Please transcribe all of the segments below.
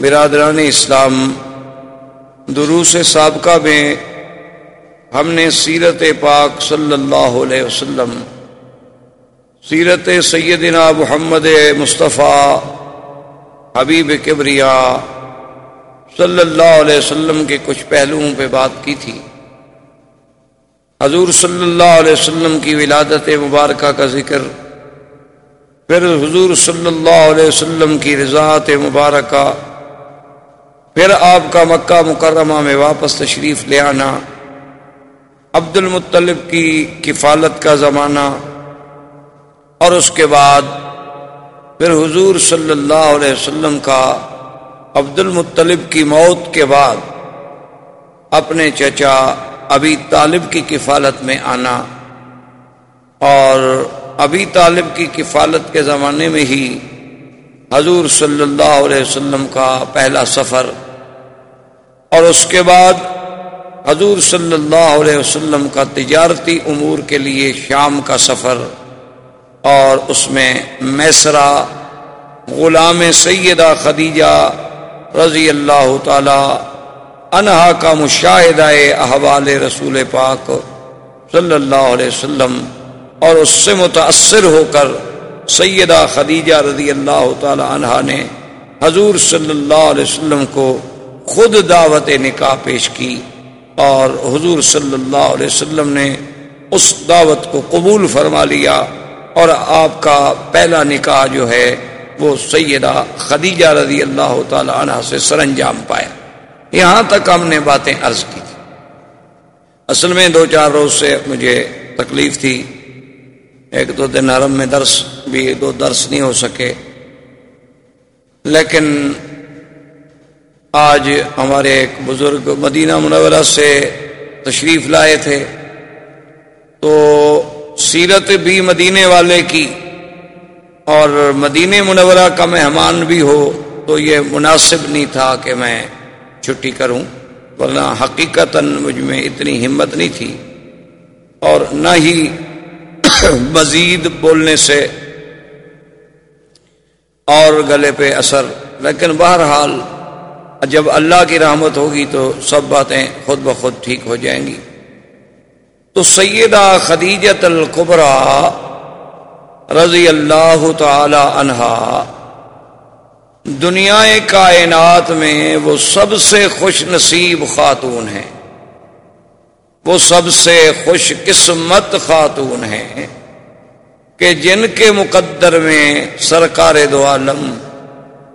برادران اسلام، دروس سابقہ میں ہم نے سیرت پاک صلی اللہ علیہ وسلم، سیرت سیدنا محمد مصطفیٰ حبیب کبریا صلی اللہ علیہ وسلم کے کچھ پہلوؤں پہ بات کی تھی۔ حضور صلی اللہ علیہ وسلم کی ولادت مبارکہ کا ذکر، پھر حضور صلی اللہ علیہ وسلم کی رضاعت مبارکہ پھر آپ کا مکہ مکرمہ میں واپس تشریف لے آنا۔ عبد المطلب کی کفالت کا زمانہ۔ اور اس کے بعد پھر حضور صلی اللہ علیہ وسلم کا عبد المطلب کی موت کے بعد اپنے چچا ابھی طالب کی کفالت میں آنا۔ اور ابھی طالب کی کفالت کے زمانے میں ہی حضور صلی اللہ علیہ وسلم کا پہلا سفر اور اس کے بعد حضور صلی اللہ علیہ وسلم کا تجارتی امور کے لیے شام کا سفر اور اس میں میسرا غلام سیدہ خدیجہ رضی اللہ تعالی انہا کا مشاہدہ احوال رسول پاک صلی اللہ علیہ وسلم اور اس سے متاثر ہو کر سیدہ خدیجہ رضی اللہ تعالی عنہ نے حضور صلی اللہ علیہ وسلم کو خود دعوت نکاح پیش کی اور حضور صلی اللہ علیہ وسلم نے اس دعوت کو قبول فرما لیا اور آپ کا پہلا نکاح جو ہے وہ سیدہ خدیجہ رضی اللہ تعالی عنہ سے سر انجام پایا۔ یہاں تک ہم نے باتیں عرض کی تھی اصل میں دو چار روز سے مجھے تکلیف تھی۔ ایک دو دن حرم میں درس بھی، دو درس نہیں ہو سکے۔ لیکن آج ہمارے ایک بزرگ مدینہ منورہ سے تشریف لائے تھے۔ تو سیرت بھی مدینے والے کی اور مدینہ منورہ کا مہمان بھی ہو تو یہ مناسب نہیں تھا کہ میں چھٹی کروں، ورنہ حقیقت مجھ میں اتنی ہمت نہیں تھی۔ اور نہ ہی مزید بولنے سے اور گلے پہ اثر، لیکن بہرحال جب اللہ کی رحمت ہوگی تو سب باتیں خود بخود ٹھیک ہو جائیں گی۔ تو سیدہ خدیجت القبرا رضی اللہ تعالی عنہا دنیا کائنات میں وہ سب سے خوش نصیب خاتون ہیں۔ وہ سب سے خوش قسمت خاتون ہیں کہ جن کے مقدر میں سرکار دو عالم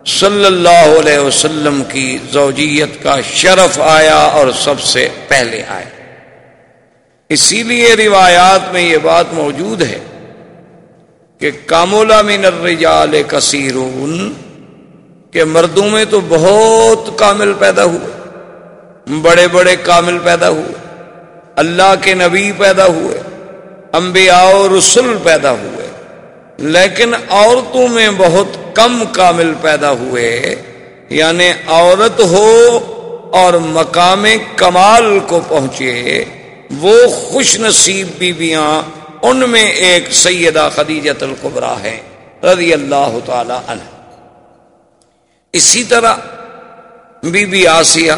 صلی اللہ علیہ وسلم کی زوجیت کا شرف آیا اور سب سے پہلے آیا۔ اسی لیے روایات میں یہ بات موجود ہے کہ کامولا من الرجال کثیرون، کہ مردوں میں تو بہت کامل پیدا ہوئے، بڑے بڑے کامل پیدا ہوئے، اللہ کے نبی پیدا ہوئے، انبیاء و رسول پیدا ہوئے۔ لیکن عورتوں میں بہت کم کامل پیدا ہوئے یعنی عورت ہو اور مقام کمال کو پہنچے، وہ خوش نصیب بیویاں ان میں ایک سیدہ خدیجت القبرا ہے رضی اللہ تعالی عنہ۔ اسی طرح بی بی آسیہ،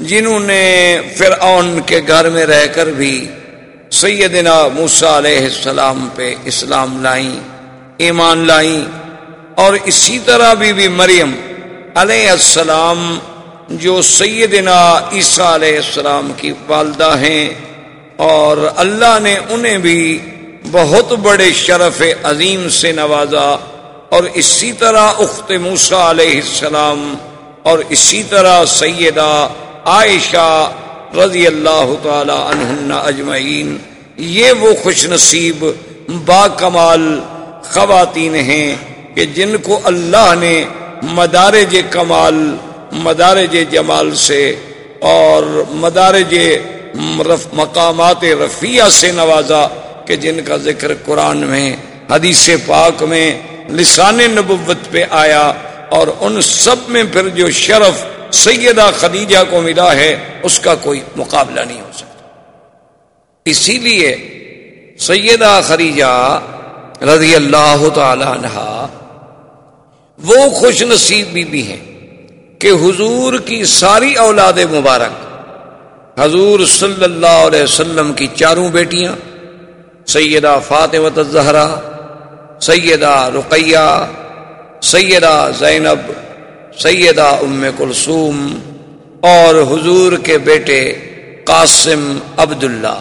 جنہوں نے فرعون کے گھر میں رہ کر بھی سیدنا موسا علیہ السلام پہ اسلام لائیں، ایمان لائیں، اور اسی طرح بھی بھی مریم علیہ السلام جو سیدنا عیسیٰ علیہ السلام کی والدہ ہیں، اور اللہ نے انہیں بھی بہت بڑے شرف عظیم سے نوازا، اور اسی طرح اخت موسا علیہ السلام، اور اسی طرح سیدہ عائشہ رضی اللہ تعالی عنہ اجمعین، یہ وہ خوش نصیب، با کمال خواتین ہیں کہ جن کو اللہ نے مدارج کمال، مدارج جمال سے اور مدارج مقامات رفیہ سے نوازا کہ جن کا ذکر قرآن میں، حدیث پاک میں، لسان نبوت پہ آیا اور ان سب میں پھر جو شرف سیدہ خدیجہ کو ملا ہے اس کا کوئی مقابلہ نہیں ہو سکتا۔ اسی لیے سیدہ خدیجہ رضی اللہ تعالی عنہ وہ خوش نصیب بھی, بھی ہیں کہ حضور کی ساری اولاد مبارک حضور صلی اللہ علیہ وسلم کی چاروں بیٹیاں سیدہ فاطمت الزہرا سیدہ رقیہ سیدہ زینب سیدہ ام کلثوم اور حضور کے بیٹے قاسم عبداللہ۔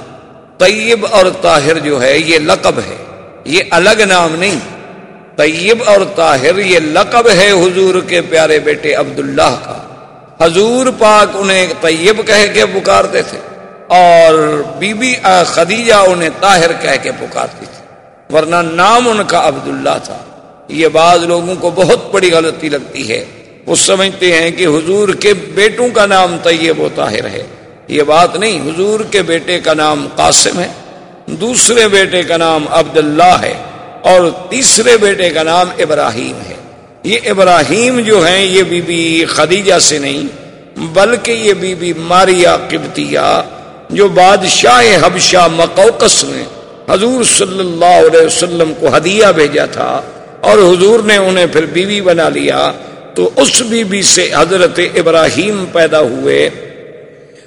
طیب اور طاہر جو ہے، یہ لقب ہے۔ یہ الگ نام نہیں۔ طیب اور طاہر، یہ لقب ہے حضور کے پیارے بیٹے عبداللہ کا۔ حضور پاک انہیں طیب کہہ کے پکارتے تھے اور بی بی خدیجہ انہیں طاہر کہہ کے پکارتی تھی۔ ورنہ نام ان کا عبداللہ تھا۔ یہ بعض لوگوں کو بہت بڑی غلطی لگتی ہے۔ وہ سمجھتے ہیں کہ حضور کے بیٹوں کا نام طیب و طاہر ہے۔ یہ بات نہیں، حضور کے بیٹے کا نام قاسم ہے، دوسرے بیٹے کا نام عبداللہ ہے اور تیسرے بیٹے کا نام ابراہیم ہے۔ یہ ابراہیم جو ہیں، یہ بی بی خدیجہ سے نہیں، بلکہ یہ بی بی ماریا قبطیہ، جو بادشاہ حبشہ مقوقس نے حضور صلی اللہ علیہ وسلم کو ہدیہ بھیجا تھا اور حضور نے انہیں پھر بیوی بنا لیا۔ تو اس بی بی سے حضرت ابراہیم پیدا ہوئے۔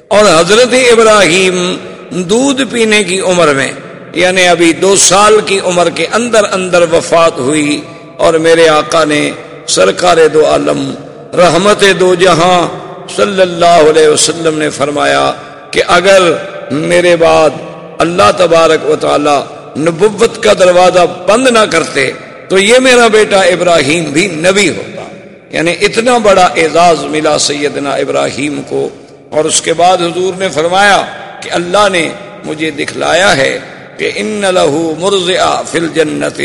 اور حضرت ابراہیم دودھ پینے کی عمر میں یعنی ابھی دو سال کی عمر کے اندر اندر وفات ہوئی۔ اور میرے آقا نے سرکار دو عالم، رحمت دو جہاں صلی اللہ علیہ وسلم نے فرمایا کہ اگر میرے بعد اللہ تبارک و تعالی نبوت کا دروازہ بند نہ کرتے، تو یہ میرا بیٹا ابراہیم بھی نبی ہوتا یعنی اتنا بڑا اعزاز ملا سیدنا ابراہیم کو اور اس کے بعد حضور نے فرمایا کہ اللہ نے مجھے دکھلایا ہے کہ ان لہو مرز فل جنت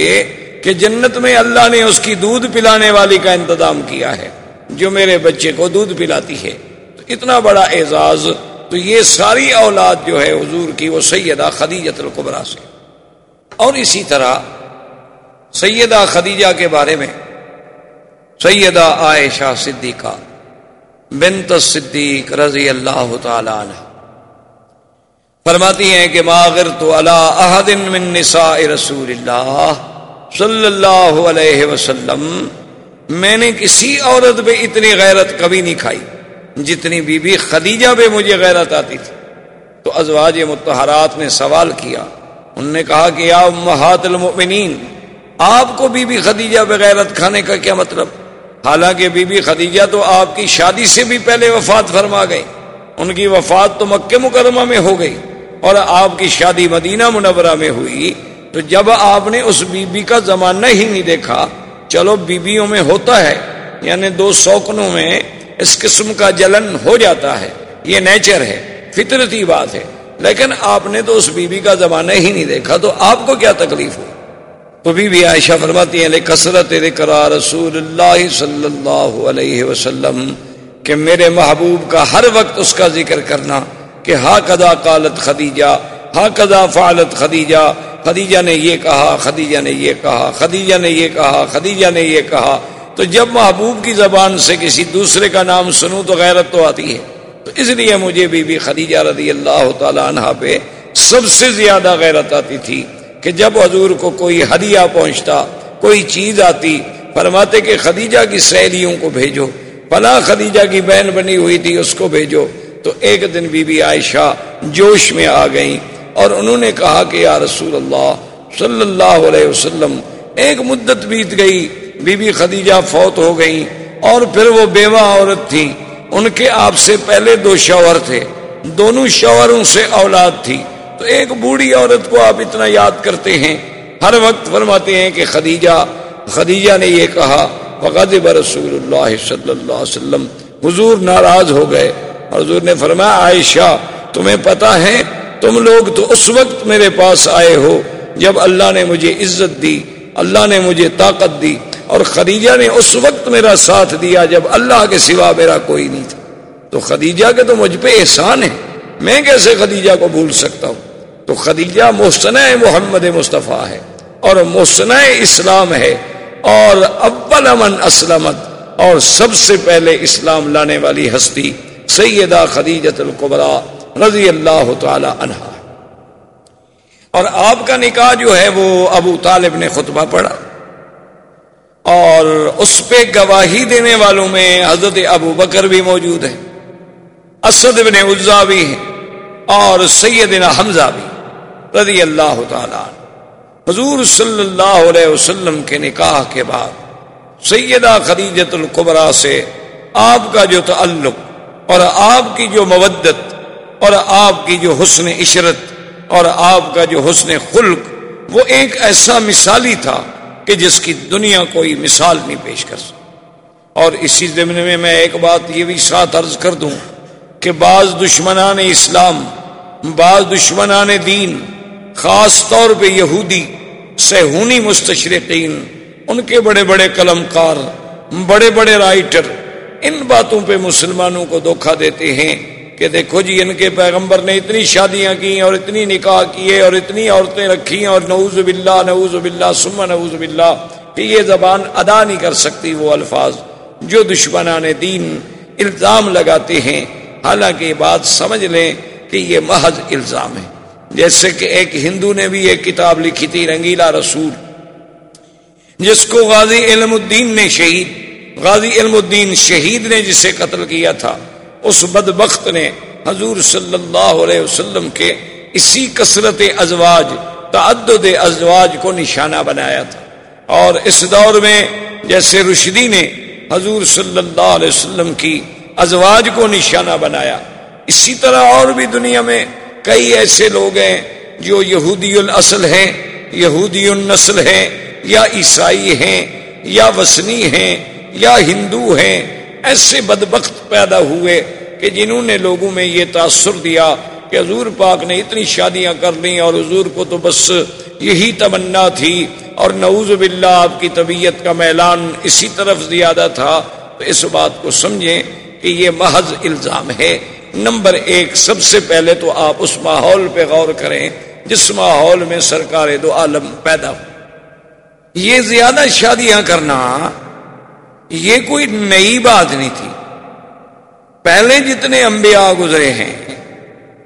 کہ جنت میں اللہ نے اس کی دودھ پلانے والی کا انتظام کیا ہے، جو میرے بچے کو دودھ پلاتی ہے۔ تو اتنا بڑا اعزاز، تو یہ ساری اولاد جو ہے حضور کی، وہ سیدہ خدیجت القبرا سے۔ اور اسی طرح سیدہ خدیجہ کے بارے میں سیدہ عائشہ صدیقہ بنت صدیق رضی اللہ تعالی عنہ فرماتی ہیں کہ ماغر تو اللہ من نساء رسول اللہ صلی اللہ علیہ وسلم، میں نے کسی عورت پہ اتنی غیرت کبھی نہیں کھائی، جتنی بی بی خدیجہ پہ مجھے غیرت آتی تھی۔ تو ازواج متحرات نے سوال کیا، انہوں نے کہا کہ یا امہات المؤمنین، آپ کو بی بی خدیجہ پہ غیرت کھانے کا کیا مطلب؟ حالانکہ بی بی خدیجہ تو آپ کی شادی سے بھی پہلے وفات فرما گئی ان کی وفات تو مکہ مکرمہ میں ہو گئی اور آپ کی شادی مدینہ منورہ میں ہوئی۔ تو جب آپ نے اس بی بی کا زمانہ ہی نہیں دیکھا، چلو بیویوں میں ہوتا ہے یعنی دو سوکنوں میں اس قسم کا جلن ہو جاتا ہے۔ یہ نیچر ہے، فطرتی بات ہے۔ لیکن آپ نے تو اس بی بی کا زمانہ ہی نہیں دیکھا، تو آپ کو کیا تکلیف ہو تو بی بی عائشہ فرماتی ہیں کثرت رسول اللہ صلی اللہ علیہ وسلم کہ میرے محبوب کا ہر وقت اس کا ذکر کرنا کہ ہا کدا کالت خدیجہ ہا کدا فعلت خدیجہ خدیجہ نے یہ کہا، خدیجہ نے یہ کہا، خدیجہ نے یہ کہا، خدیجہ نے یہ کہا۔ تو جب محبوب کی زبان سے کسی دوسرے کا نام سنوں تو غیرت تو آتی ہے۔ تو اس لیے مجھے بی بی خدیجہ رضی اللہ تعالی عنہ پہ سب سے زیادہ غیرت آتی تھی۔ کہ جب حضور کو کوئی ہدیہ پہنچتا، کوئی چیز آتی، فرماتے کہ خدیجہ کی سہیلیوں کو بھیجو پلا خدیجہ کی بہن بنی ہوئی تھی، اس کو بھیجو۔ تو ایک دن بی بی عائشہ جوش میں آ گئیں اور انہوں نے کہا کہ یا رسول اللہ صلی اللہ علیہ وسلم، ایک مدت بیت گئی، بی بی خدیجہ فوت ہو گئی اور پھر وہ بیوہ عورت تھی۔ ان کے آپ سے پہلے دو شوہر تھے، دونوں شوہروں سے اولاد تھی۔ تو ایک بوڑھی عورت کو آپ اتنا یاد کرتے ہیں، ہر وقت فرماتے ہیں کہ خدیجہ خدیجہ نے یہ کہا، وغضب رسول اللہ صلی اللہ علیہ وسلم. حضور ناراض ہو گئے۔ حضور نے فرمایا، عائشہ، تمہیں پتا ہے، تم لوگ تو اس وقت میرے پاس آئے ہو جب اللہ نے مجھے عزت دی، اللہ نے مجھے طاقت دی، اور خدیجہ نے اس وقت میرا ساتھ دیا جب اللہ کے سوا میرا کوئی نہیں تھا۔ تو خدیجہ کے تو مجھ پہ احسان ہے۔ میں کیسے خدیجہ کو بھول سکتا ہوں؟ تو خدیجہ محسن محمد مصطفیٰ ہے اور محسن اسلام ہے اور اول امن اسلمت اور سب سے پہلے اسلام لانے والی ہستی سیدہ خدیجت القبرا رضی اللہ تعالی عنہ اور آپ کا نکاح جو ہے وہ ابو طالب نے خطبہ پڑھا اور اس پہ گواہی دینے والوں میں حضرت ابو بکر بھی موجود ہے اسد بن عزا بھی ہیں اور سیدنا حمزہ بھی رضی اللہ تعالی حضور صلی اللہ علیہ وسلم کے نکاح کے بعد سیدہ خدیجت القبرا سے آپ کا جو تعلق اور آپ کی جو مودت اور آپ کی جو حسن عشرت اور آپ کا جو حسن خلق وہ ایک ایسا مثالی تھا کہ جس کی دنیا کوئی مثال نہیں پیش کر سکتی اور اسی زمین میں میں ایک بات یہ بھی ساتھ عرض کر دوں کہ بعض دشمنان اسلام، بعض دشمنان دین خاص طور پہ یہودی سہونی مستشرقین، ان کے بڑے بڑے قلم کار بڑے بڑے رائٹر، ان باتوں پہ مسلمانوں کو دھوکھا دیتے ہیں کہ دیکھو جی ان کے پیغمبر نے اتنی شادیاں کی اور اتنی نکاح کیے اور اتنی عورتیں رکھی اور نعوذ باللہ نعوذ باللہ سما نعوذ باللہ، کہ یہ زبان ادا نہیں کر سکتی وہ الفاظ جو دشمنان دین الزام لگاتے ہیں۔ حالانکہ یہ بات سمجھ لیں کہ یہ محض الزام ہے۔ جیسے کہ ایک ہندو نے بھی ایک کتاب لکھی تھی، رنگیلا رسول، جس کو غازی علم الدین نے شہید، غازی علم الدین شہید نے جسے قتل کیا تھا، اس بدبخت نے حضور صلی اللہ علیہ وسلم کے اسی کثرت ازواج، تعدد ازواج کو نشانہ بنایا تھا۔ اور اس دور میں جیسے رشدی نے حضور صلی اللہ علیہ وسلم کی ازواج کو نشانہ بنایا، اسی طرح اور بھی دنیا میں کئی ایسے لوگ ہیں جو یہودی الاصل ہیں، یہودی النسل ہیں، یا عیسائی ہیں، یا وسنی ہیں، یا ہندو ہیں، ایسے بدبخت پیدا ہوئے کہ جنہوں نے لوگوں میں یہ تاثر دیا کہ حضور پاک نے اتنی شادیاں کر لی اور حضور کو تو بس یہی تمنا تھی اور نعوذ باللہ آپ کی طبیعت کا میلان اسی طرف زیادہ تھا۔ تو اس بات کو سمجھیں کہ یہ محض الزام ہے نمبر ایک، سب سے پہلے تو آپ اس ماحول پہ غور کریں جس ماحول میں سرکار دو عالم پیدا ہو۔ یہ زیادہ شادیاں کرنا یہ کوئی نئی بات نہیں تھی۔ پہلے جتنے انبیاء گزرے ہیں،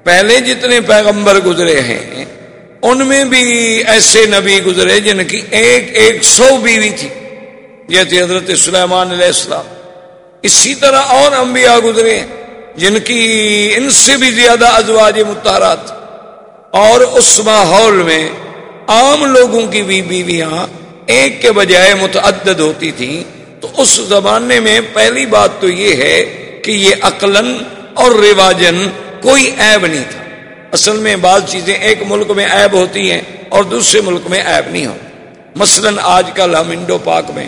پہلے جتنے پیغمبر گزرے ہیں، ان میں بھی ایسے نبی گزرے جن کی ایک ایک سو بیوی تھی۔ جیسے حضرت سلیمان علیہ السلام۔ اسی طرح اور انبیاء گزرے جن کی ان سے بھی زیادہ ازواج متحرات اور اس ماحول میں عام لوگوں کی بھی بیویاں ایک کے بجائے متعدد ہوتی تھیں، تو اس زمانے میں پہلی بات تو یہ ہے کہ یہ عقلن اور رواجن کوئی عیب نہیں تھا۔ اصل میں بعض چیزیں ایک ملک میں عیب ہوتی ہیں اور دوسرے ملک میں عیب نہیں ہوتی۔ مثلا آج کل ہم انڈو پاک میں،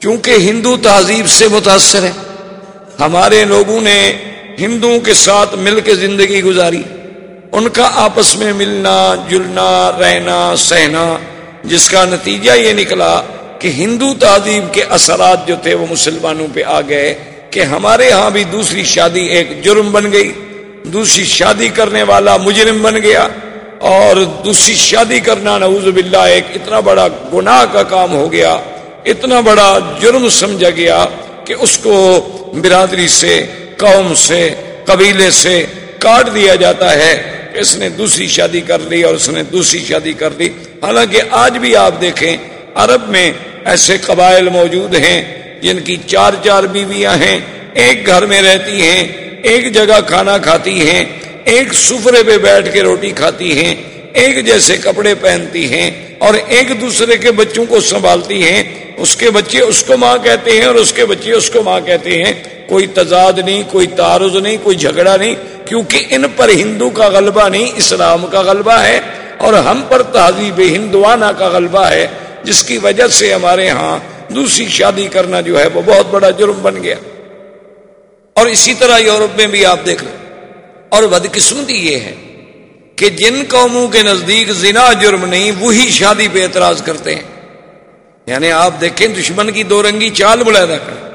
چونکہ ہندو تہذیب سے متاثر ہے ہمارے لوگوں نے ہندوؤں کے ساتھ مل کے زندگی گزاری۔ ان کا آپس میں ملنا، جلنا، رہنا، سہنا، جس کا نتیجہ یہ نکلا کہ ہندو تہذیب کے اثرات جو تھے وہ مسلمانوں پہ آ گئے کہ ہمارے ہاں بھی دوسری شادی ایک جرم بن گئی، دوسری شادی کرنے والا مجرم بن گیا اور دوسری شادی کرنا نعوذ باللہ ایک اتنا بڑا گناہ کا کام ہو گیا، اتنا بڑا جرم سمجھا گیا کہ اس کو برادری سے قوم سے، قبیلے سے کاٹ دیا جاتا ہے اس نے دوسری شادی کر لی اور اس نے دوسری شادی کر لی۔ حالانکہ آج بھی آپ دیکھیں، عرب میں ایسے قبائل موجود ہیں جن کی چار چار بیویاں ہیں، ایک گھر میں رہتی ہیں، ایک جگہ کھانا کھاتی ہیں، ایک سفرے پہ بیٹھ کے روٹی کھاتی ہیں، ایک جیسے کپڑے پہنتی ہیں۔ اور ایک دوسرے کے بچوں کو سنبھالتی ہیں، اس کے بچے اس کو ماں کہتے ہیں اور اس کے بچے اس کو ماں کہتے ہیں۔ کوئی تضاد نہیں، کوئی تعارض نہیں، کوئی جھگڑا نہیں، کیونکہ ان پر ہندو کا غلبہ نہیں، اسلام کا غلبہ ہے اور ہم پر تہذیب ہندوانہ کا غلبہ ہے، جس کی وجہ سے ہمارے ہاں دوسری شادی کرنا جو ہے وہ بہت بڑا جرم بن گیا۔ اور اسی طرح یورپ میں بھی آپ دیکھ لیں۔ اور بدقسمتی یہ ہے۔ کہ جن قوموں کے نزدیک زنا جرم نہیں، وہی شادی پہ اعتراض کرتے ہیں۔ یعنی آپ دیکھیں دشمن کی دو رنگی چال بلادا کر۔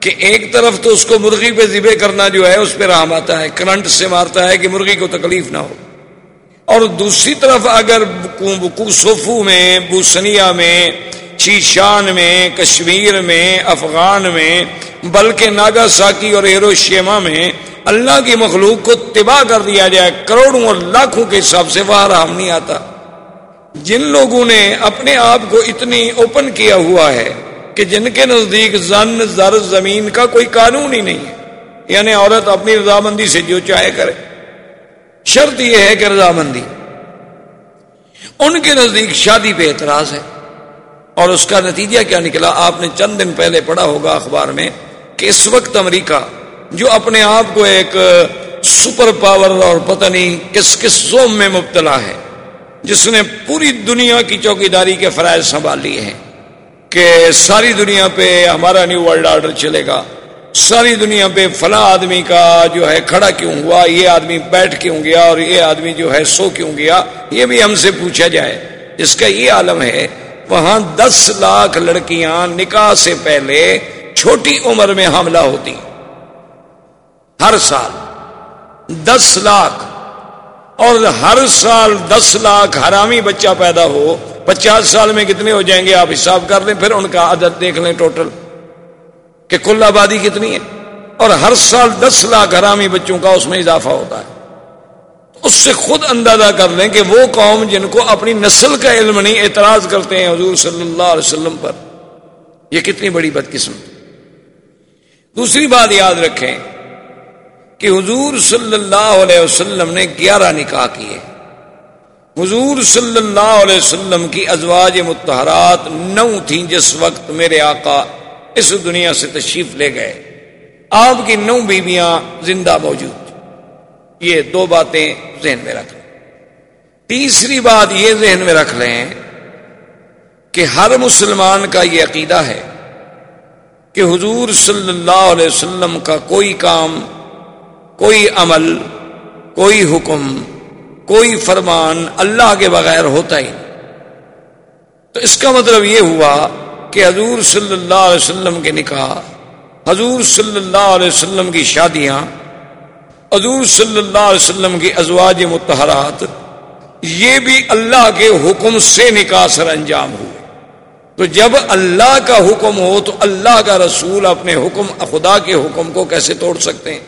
کہ ایک طرف تو اس کو مرغی پہ ذبے کرنا جو ہے، اس پہ رحم آتا ہے، کرنٹ سے مارتا ہے کہ مرغی کو تکلیف نہ ہو۔ اور دوسری طرف اگر صوفو میں بوسنیا میں چیشان میں، کشمیر میں، افغان میں، بلکہ ناگا ساکی اور ایروشیما میں اللہ کی مخلوق کو تباہ کر دیا جائے، کروڑوں اور لاکھوں کے حساب سے وہاں رحم نہیں آتا۔ جن لوگوں نے اپنے آپ کو اتنی اوپن کیا ہوا ہے کہ جن کے نزدیک زن، زر، زمین کا کوئی قانون ہی نہیں ہے۔ یعنی عورت اپنی رضامندی سے جو چاہے کرے۔ شرط یہ ہے کہ رضامندی۔ ان کے نزدیک شادی پہ اعتراض ہے۔ اور اس کا نتیجہ کیا نکلا؟ آپ نے چند دن پہلے پڑھا ہوگا اخبار میں کہ اس وقت امریکہ، جو اپنے آپ کو ایک سپر پاور اور پتہ نہیں کس کس زوم میں مبتلا ہے، جس نے پوری دنیا کی چوکی داری کے فرائض سنبھال لیے ہیں کہ ساری دنیا پہ ہمارا نیو ورلڈ آرڈر چلے گا، ساری دنیا پہ فلاں آدمی کا جو ہے کھڑا کیوں ہوا، یہ آدمی بیٹھ کیوں گیا اور یہ آدمی جو ہے سو کیوں گیا، یہ بھی ہم سے پوچھا جائے۔ جس کا یہ عالم ہے وہاں دس لاکھ لڑکیاں نکاح سے پہلے چھوٹی عمر میں حاملہ ہوتی۔ ہر سال دس لاکھ۔ اور ہر سال دس لاکھ حرامی بچہ پیدا ہو، پچاس سال میں کتنے ہو جائیں گے آپ حساب کر لیں، پھر ان کا عدد دیکھ لیں ٹوٹل کہ کل آبادی کتنی ہے۔ اور ہر سال دس لاکھ حرامی بچوں کا اس میں اضافہ ہوتا ہے۔ اس سے خود اندازہ کر لیں کہ وہ قوم جن کو اپنی نسل کا علم نہیں، اعتراض کرتے ہیں حضور صلی اللہ علیہ وسلم پر۔ یہ کتنی بڑی بدقسمت۔ دوسری بات یاد رکھیں کہ حضور صلی اللہ علیہ وسلم نے گیارہ نکاح کیے۔ حضور صلی اللہ علیہ وسلم کی ازواج متحرات نو تھیں جس وقت میرے آقا اس دنیا سے تشریف لے گئے۔ آپ کی نو بیویاں زندہ موجود۔ یہ دو باتیں ذہن میں رکھ لیں۔ تیسری بات یہ ذہن میں رکھ لیں کہ ہر مسلمان کا یہ عقیدہ ہے کہ حضور صلی اللہ علیہ وسلم کا کوئی کام، کوئی عمل، کوئی حکم، کوئی فرمان اللہ کے بغیر ہوتا ہی تو اس کا مطلب یہ ہوا کہ حضور صلی اللہ علیہ وسلم کے نکاح، حضور صلی اللہ علیہ وسلم کی شادیاں حضور صلی اللہ علیہ وسلم کی ازواج متحرات، یہ بھی اللہ کے حکم سے نکاح سر انجام ہوئے۔ تو جب اللہ کا حکم ہو تو اللہ کا رسول اپنے حکم، خدا کے حکم کو کیسے توڑ سکتے ہیں؟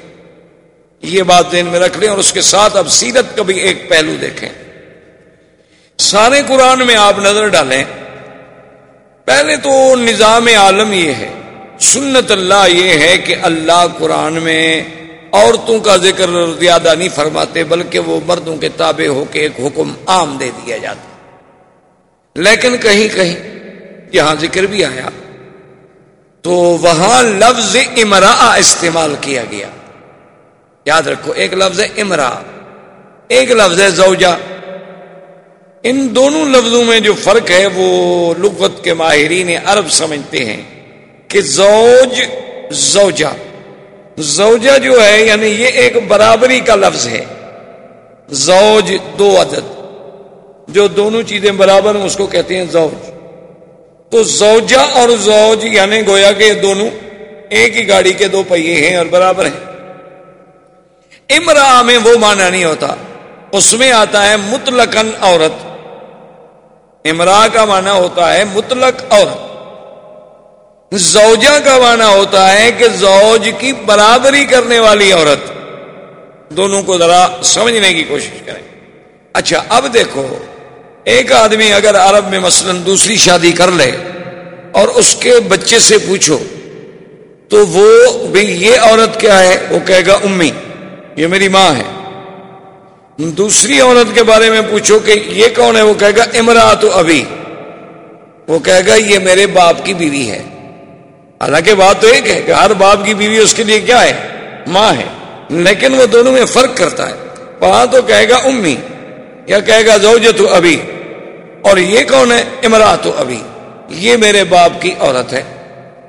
یہ بات ذہن میں رکھ لیں اور اس کے ساتھ اب سیرت کا بھی ایک پہلو دیکھیں۔ سارے قرآن میں آپ نظر ڈالیں۔ پہلے تو نظام عالم یہ ہے، سنت اللہ یہ ہے کہ اللہ قرآن میں عورتوں کا ذکر زیادہ نہیں فرماتے، بلکہ وہ مردوں کے تابع ہو کے ایک حکم عام دے دیا جاتا لیکن کہیں کہیں یہاں ذکر بھی آیا۔ تو وہاں لفظ امرا استعمال کیا گیا۔ یاد رکھو، ایک لفظ امرا ایک لفظ ہے زوجہ۔ ان دونوں لفظوں میں جو فرق ہے، وہ لغت کے ماہرین عرب سمجھتے ہیں کہ زوج زوجہ۔ زوجہ جو ہے یعنی یہ ایک برابری کا لفظ ہے۔ زوج دو عدد۔ جو دونوں چیزیں برابر ہیں، اس کو کہتے ہیں زوج۔ تو زوجہ اور زوج یعنی گویا کہ دونوں ایک ہی گاڑی کے دو پہیے ہیں اور برابر ہیں۔ امرا میں وہ معنی نہیں ہوتا۔ اس میں آتا ہے مطلقن عورت۔ امرا کا معنی ہوتا ہے مطلق عورت۔ زوجہ کا معنی ہوتا ہے کہ زوج کی برابری کرنے والی عورت۔ دونوں کو ذرا سمجھنے کی کوشش کریں۔ اچھا اب دیکھو، ایک آدمی اگر عرب میں مثلا دوسری شادی کر لے اور اس کے بچے سے پوچھو، تو وہ بھی یہ عورت کیا ہے؟ وہ کہے گا، امی، یہ میری ماں ہے۔ دوسری عورت کے بارے میں پوچھو کہ یہ کون ہے؟ وہ کہے گا امرا تو ابھی وہ کہے گا، یہ میرے باپ کی بیوی ہے۔ حالانکہ بات تو ایک ہے کہ ہر باپ کی بیوی اس کے لیے کیا ہے؟ ماں ہے۔ لیکن وہ دونوں میں فرق کرتا ہے۔ وہاں تو کہے گا امی، یا کہے گا زوج تو ابھی اور یہ کون ہے؟ امرا تو ابھی یہ میرے باپ کی عورت ہے۔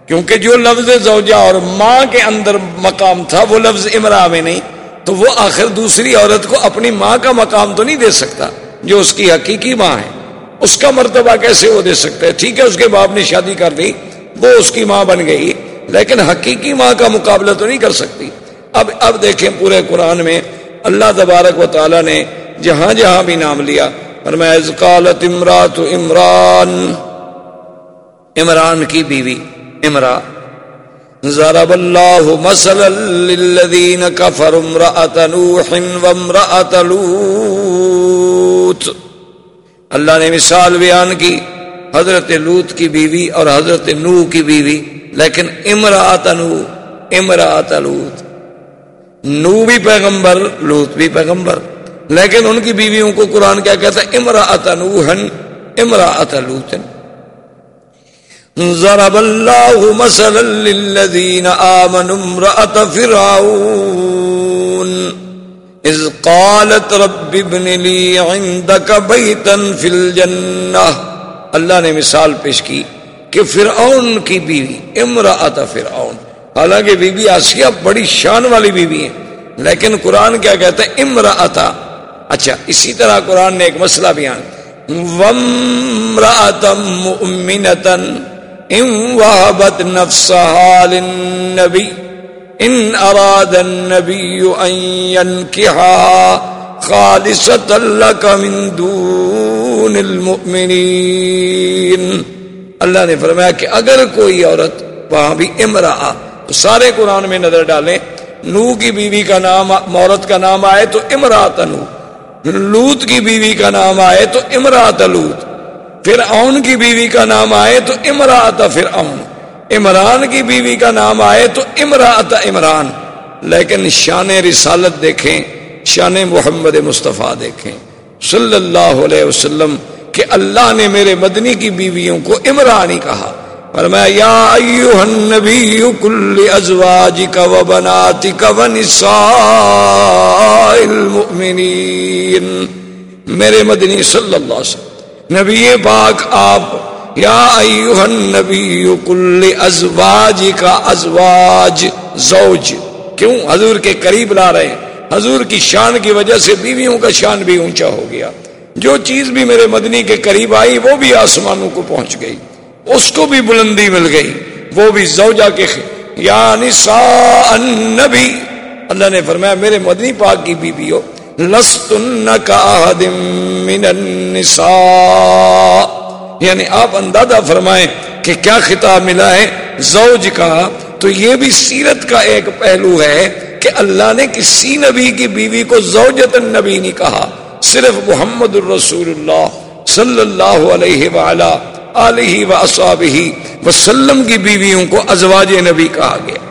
کیونکہ جو لفظ زوجہ اور ماں کے اندر مقام تھا، وہ لفظ امرا میں نہیں۔ تو وہ آخر دوسری عورت کو اپنی ماں کا مقام تو نہیں دے سکتا، جو اس کی حقیقی ماں ہے۔ اس کا مرتبہ کیسے وہ دے سکتا ہے ٹھیک ہے، اس کے باپ نے شادی کر دی۔ وہ اس کی ماں بن گئی۔ لیکن حقیقی ماں کا مقابلہ تو نہیں کر سکتی۔ اب اب دیکھیں پورے قرآن میں اللہ تبارک و تعالی نے جہاں جہاں بھی نام لیا۔ اور میں قالت امرات عمران عمران کی بیوی عمران ضرب اللہ مثلا للذین کفر امرأت نوح وامرأت لوت اللہ نے مثال بیان کی۔ حضرت لوت کی بیوی اور حضرت نو کی بیوی، لیکن امراط نو امراط لوت نو بھی پیغمبر لوت بھی پیغمبر۔ لیکن ان کی بیویوں کو قرآن کیا کہتا ہے؟ امراط نوہن امراط لوتن ضرب الله مثلا للذين آمنوا امرأة فرعون۔ إذ قالت رب ابن لي عندك بيتا في الجنة اللہ نے مثال پیش کی کہ فرعون کی بیوی امرأة فرعون۔ حالانکہ بی بی آسیہ بڑی شان والی بیوی ہے لیکن قرآن کیا کہتا ہے؟ امرأة اچھا اسی طرح قرآن نے ایک مسئلہ بیان۔ وَامْرَأَةً مُؤْمِنَةً ان وهبت نفسها للنبي ان اراد النبي ان ينكحها خالصة لك من دون المؤمنين. اللہ نے فرمایا کہ اگر کوئی عورت وہاں بھی امرا تو سارے قرآن میں نظر ڈالیں، نو کی بیوی کا نام عورت کا نام آئے تو امراط نو، لوت کی بیوی کا نام آئے تو امراط لوت، فرعون کی بیوی کا نام آئے تو امراط فرعون، عمران کی بیوی کا نام آئے تو امراط عمران۔ لیکن شان رسالت دیکھیں شان محمد مصطفیٰ دیکھیں۔ صلی اللہ علیہ وسلم کہ اللہ نے میرے مدنی کی بیویوں کو عمرانی کہا۔ فرمایا، یا ایوہ النبی کل ازواجک و بناتک و نساء المؤمنین۔ میرے مدنی صلی اللہ علیہ وسلم، نبی پاک آپ، یا ایوہ النبی کل ازواج کا ازواج زوج۔ کیوں؟ حضور کے قریب لا رہے ہیں۔ حضور کی شان کی وجہ سے بیویوں کا شان بھی اونچا ہو گیا۔ جو چیز بھی میرے مدنی کے قریب آئی، وہ بھی آسمانوں کو پہنچ گئی۔ اس کو بھی بلندی مل گئی۔ وہ بھی زوجہ کے یا یعنی نساء النبی اللہ نے فرمایا، میرے مدنی پاک کی بیوی ہو لستن کا من النساء۔ یعنی آپ اندازہ فرمائیں کہ کیا خطاب ملا ہے زوج کا۔ تو یہ بھی سیرت کا ایک پہلو ہے کہ اللہ نے کسی نبی کی بیوی کو زوجت النبی نہیں کہا، صرف محمد الرسول اللہ صلی اللہ علیہ وآلہ آلہ و وسلم کی بیویوں کو ازواج نبی کہا گیا۔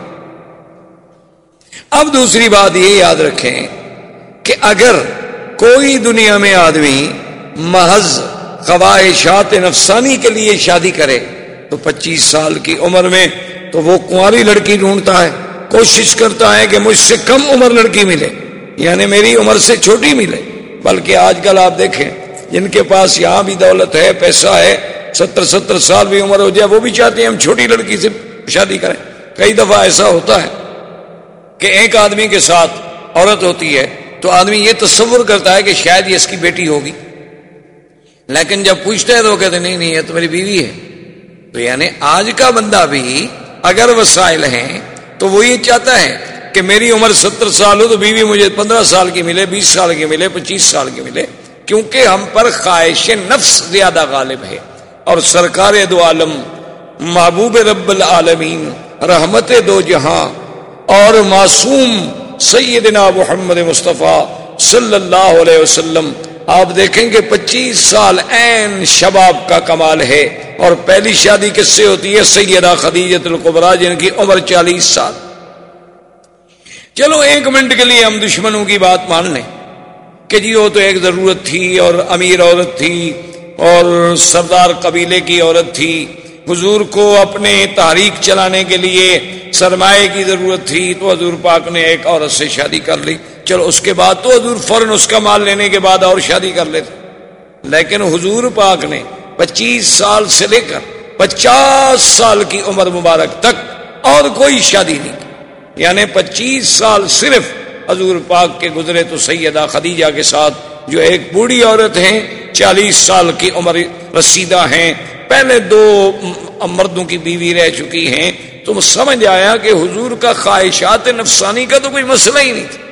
اب دوسری بات یہ یاد رکھیں کہ اگر کوئی دنیا میں آدمی محض خواہشات نفسانی کے لیے شادی کرے تو پچیس سال کی عمر میں تو وہ کنواری لڑکی ڈھونڈتا ہے، کوشش کرتا ہے کہ مجھ سے کم عمر لڑکی ملے۔ یعنی میری عمر سے چھوٹی ملے۔ بلکہ آج کل آپ دیکھیں، جن کے پاس یہاں بھی دولت ہے، پیسہ ہے، ستر ستر سال بھی عمر ہو جائے، وہ بھی چاہتے ہیں ہم چھوٹی لڑکی سے شادی کریں۔ کئی دفعہ ایسا ہوتا ہے کہ ایک آدمی کے ساتھ عورت ہوتی ہے تو آدمی یہ تصور کرتا ہے کہ شاید یہ اس کی بیٹی ہوگی۔ لیکن جب پوچھتا ہے تو وہ کہتے نہیں نہیں، یہ تو میری بیوی ہے۔ تو یعنی آج کا بندہ بھی اگر وسائل ہیں تو وہ یہ چاہتا ہے کہ میری عمر ستر سال ہو تو بیوی مجھے پندرہ سال کی ملے، بیس سال کی ملے، پچیس سال کی ملے، کیونکہ ہم پر خواہش نفس زیادہ غالب ہے۔ اور سرکار دو عالم، محبوب رب العالمین، رحمت دو جہاں، اور معصوم سیدنا محمد مصطفیٰ صلی اللہ علیہ وسلم آپ دیکھیں گے پچیس سال این شباب کا کمال ہے اور پہلی شادی کس سے ہوتی ہے؟ سیدہ خدیجت القبرا جن کی عمر چالیس سال۔ چلو ایک منٹ کے لیے ہم دشمنوں کی بات مان لیں۔ کہ جی وہ تو ایک ضرورت تھی اور امیر عورت تھی اور سردار قبیلے کی عورت تھی۔ حضور کو اپنے تحریک چلانے کے لیے سرمایہ کی ضرورت تھی۔ تو حضور پاک نے ایک عورت سے شادی کر لی۔ چلو اس کے بعد تو حضور فوراً اس کا مال لینے کے بعد اور شادی کر لیتے لیکن حضور پاک نے پچیس سال سے لے کر پچاس سال کی عمر مبارک تک اور کوئی شادی نہیں کی۔ یعنی پچیس سال صرف حضور پاک کے گزرے تو سیدہ خدیجہ کے ساتھ جو ایک بوڑھی عورت ہیں، چالیس سال کی عمر رسیدہ ہیں۔ پہلے دو مردوں کی بیوی رہ چکی ہیں۔ تو سمجھ آیا کہ حضور کا خواہشات نفسانی کا تو کوئی مسئلہ ہی نہیں تھا۔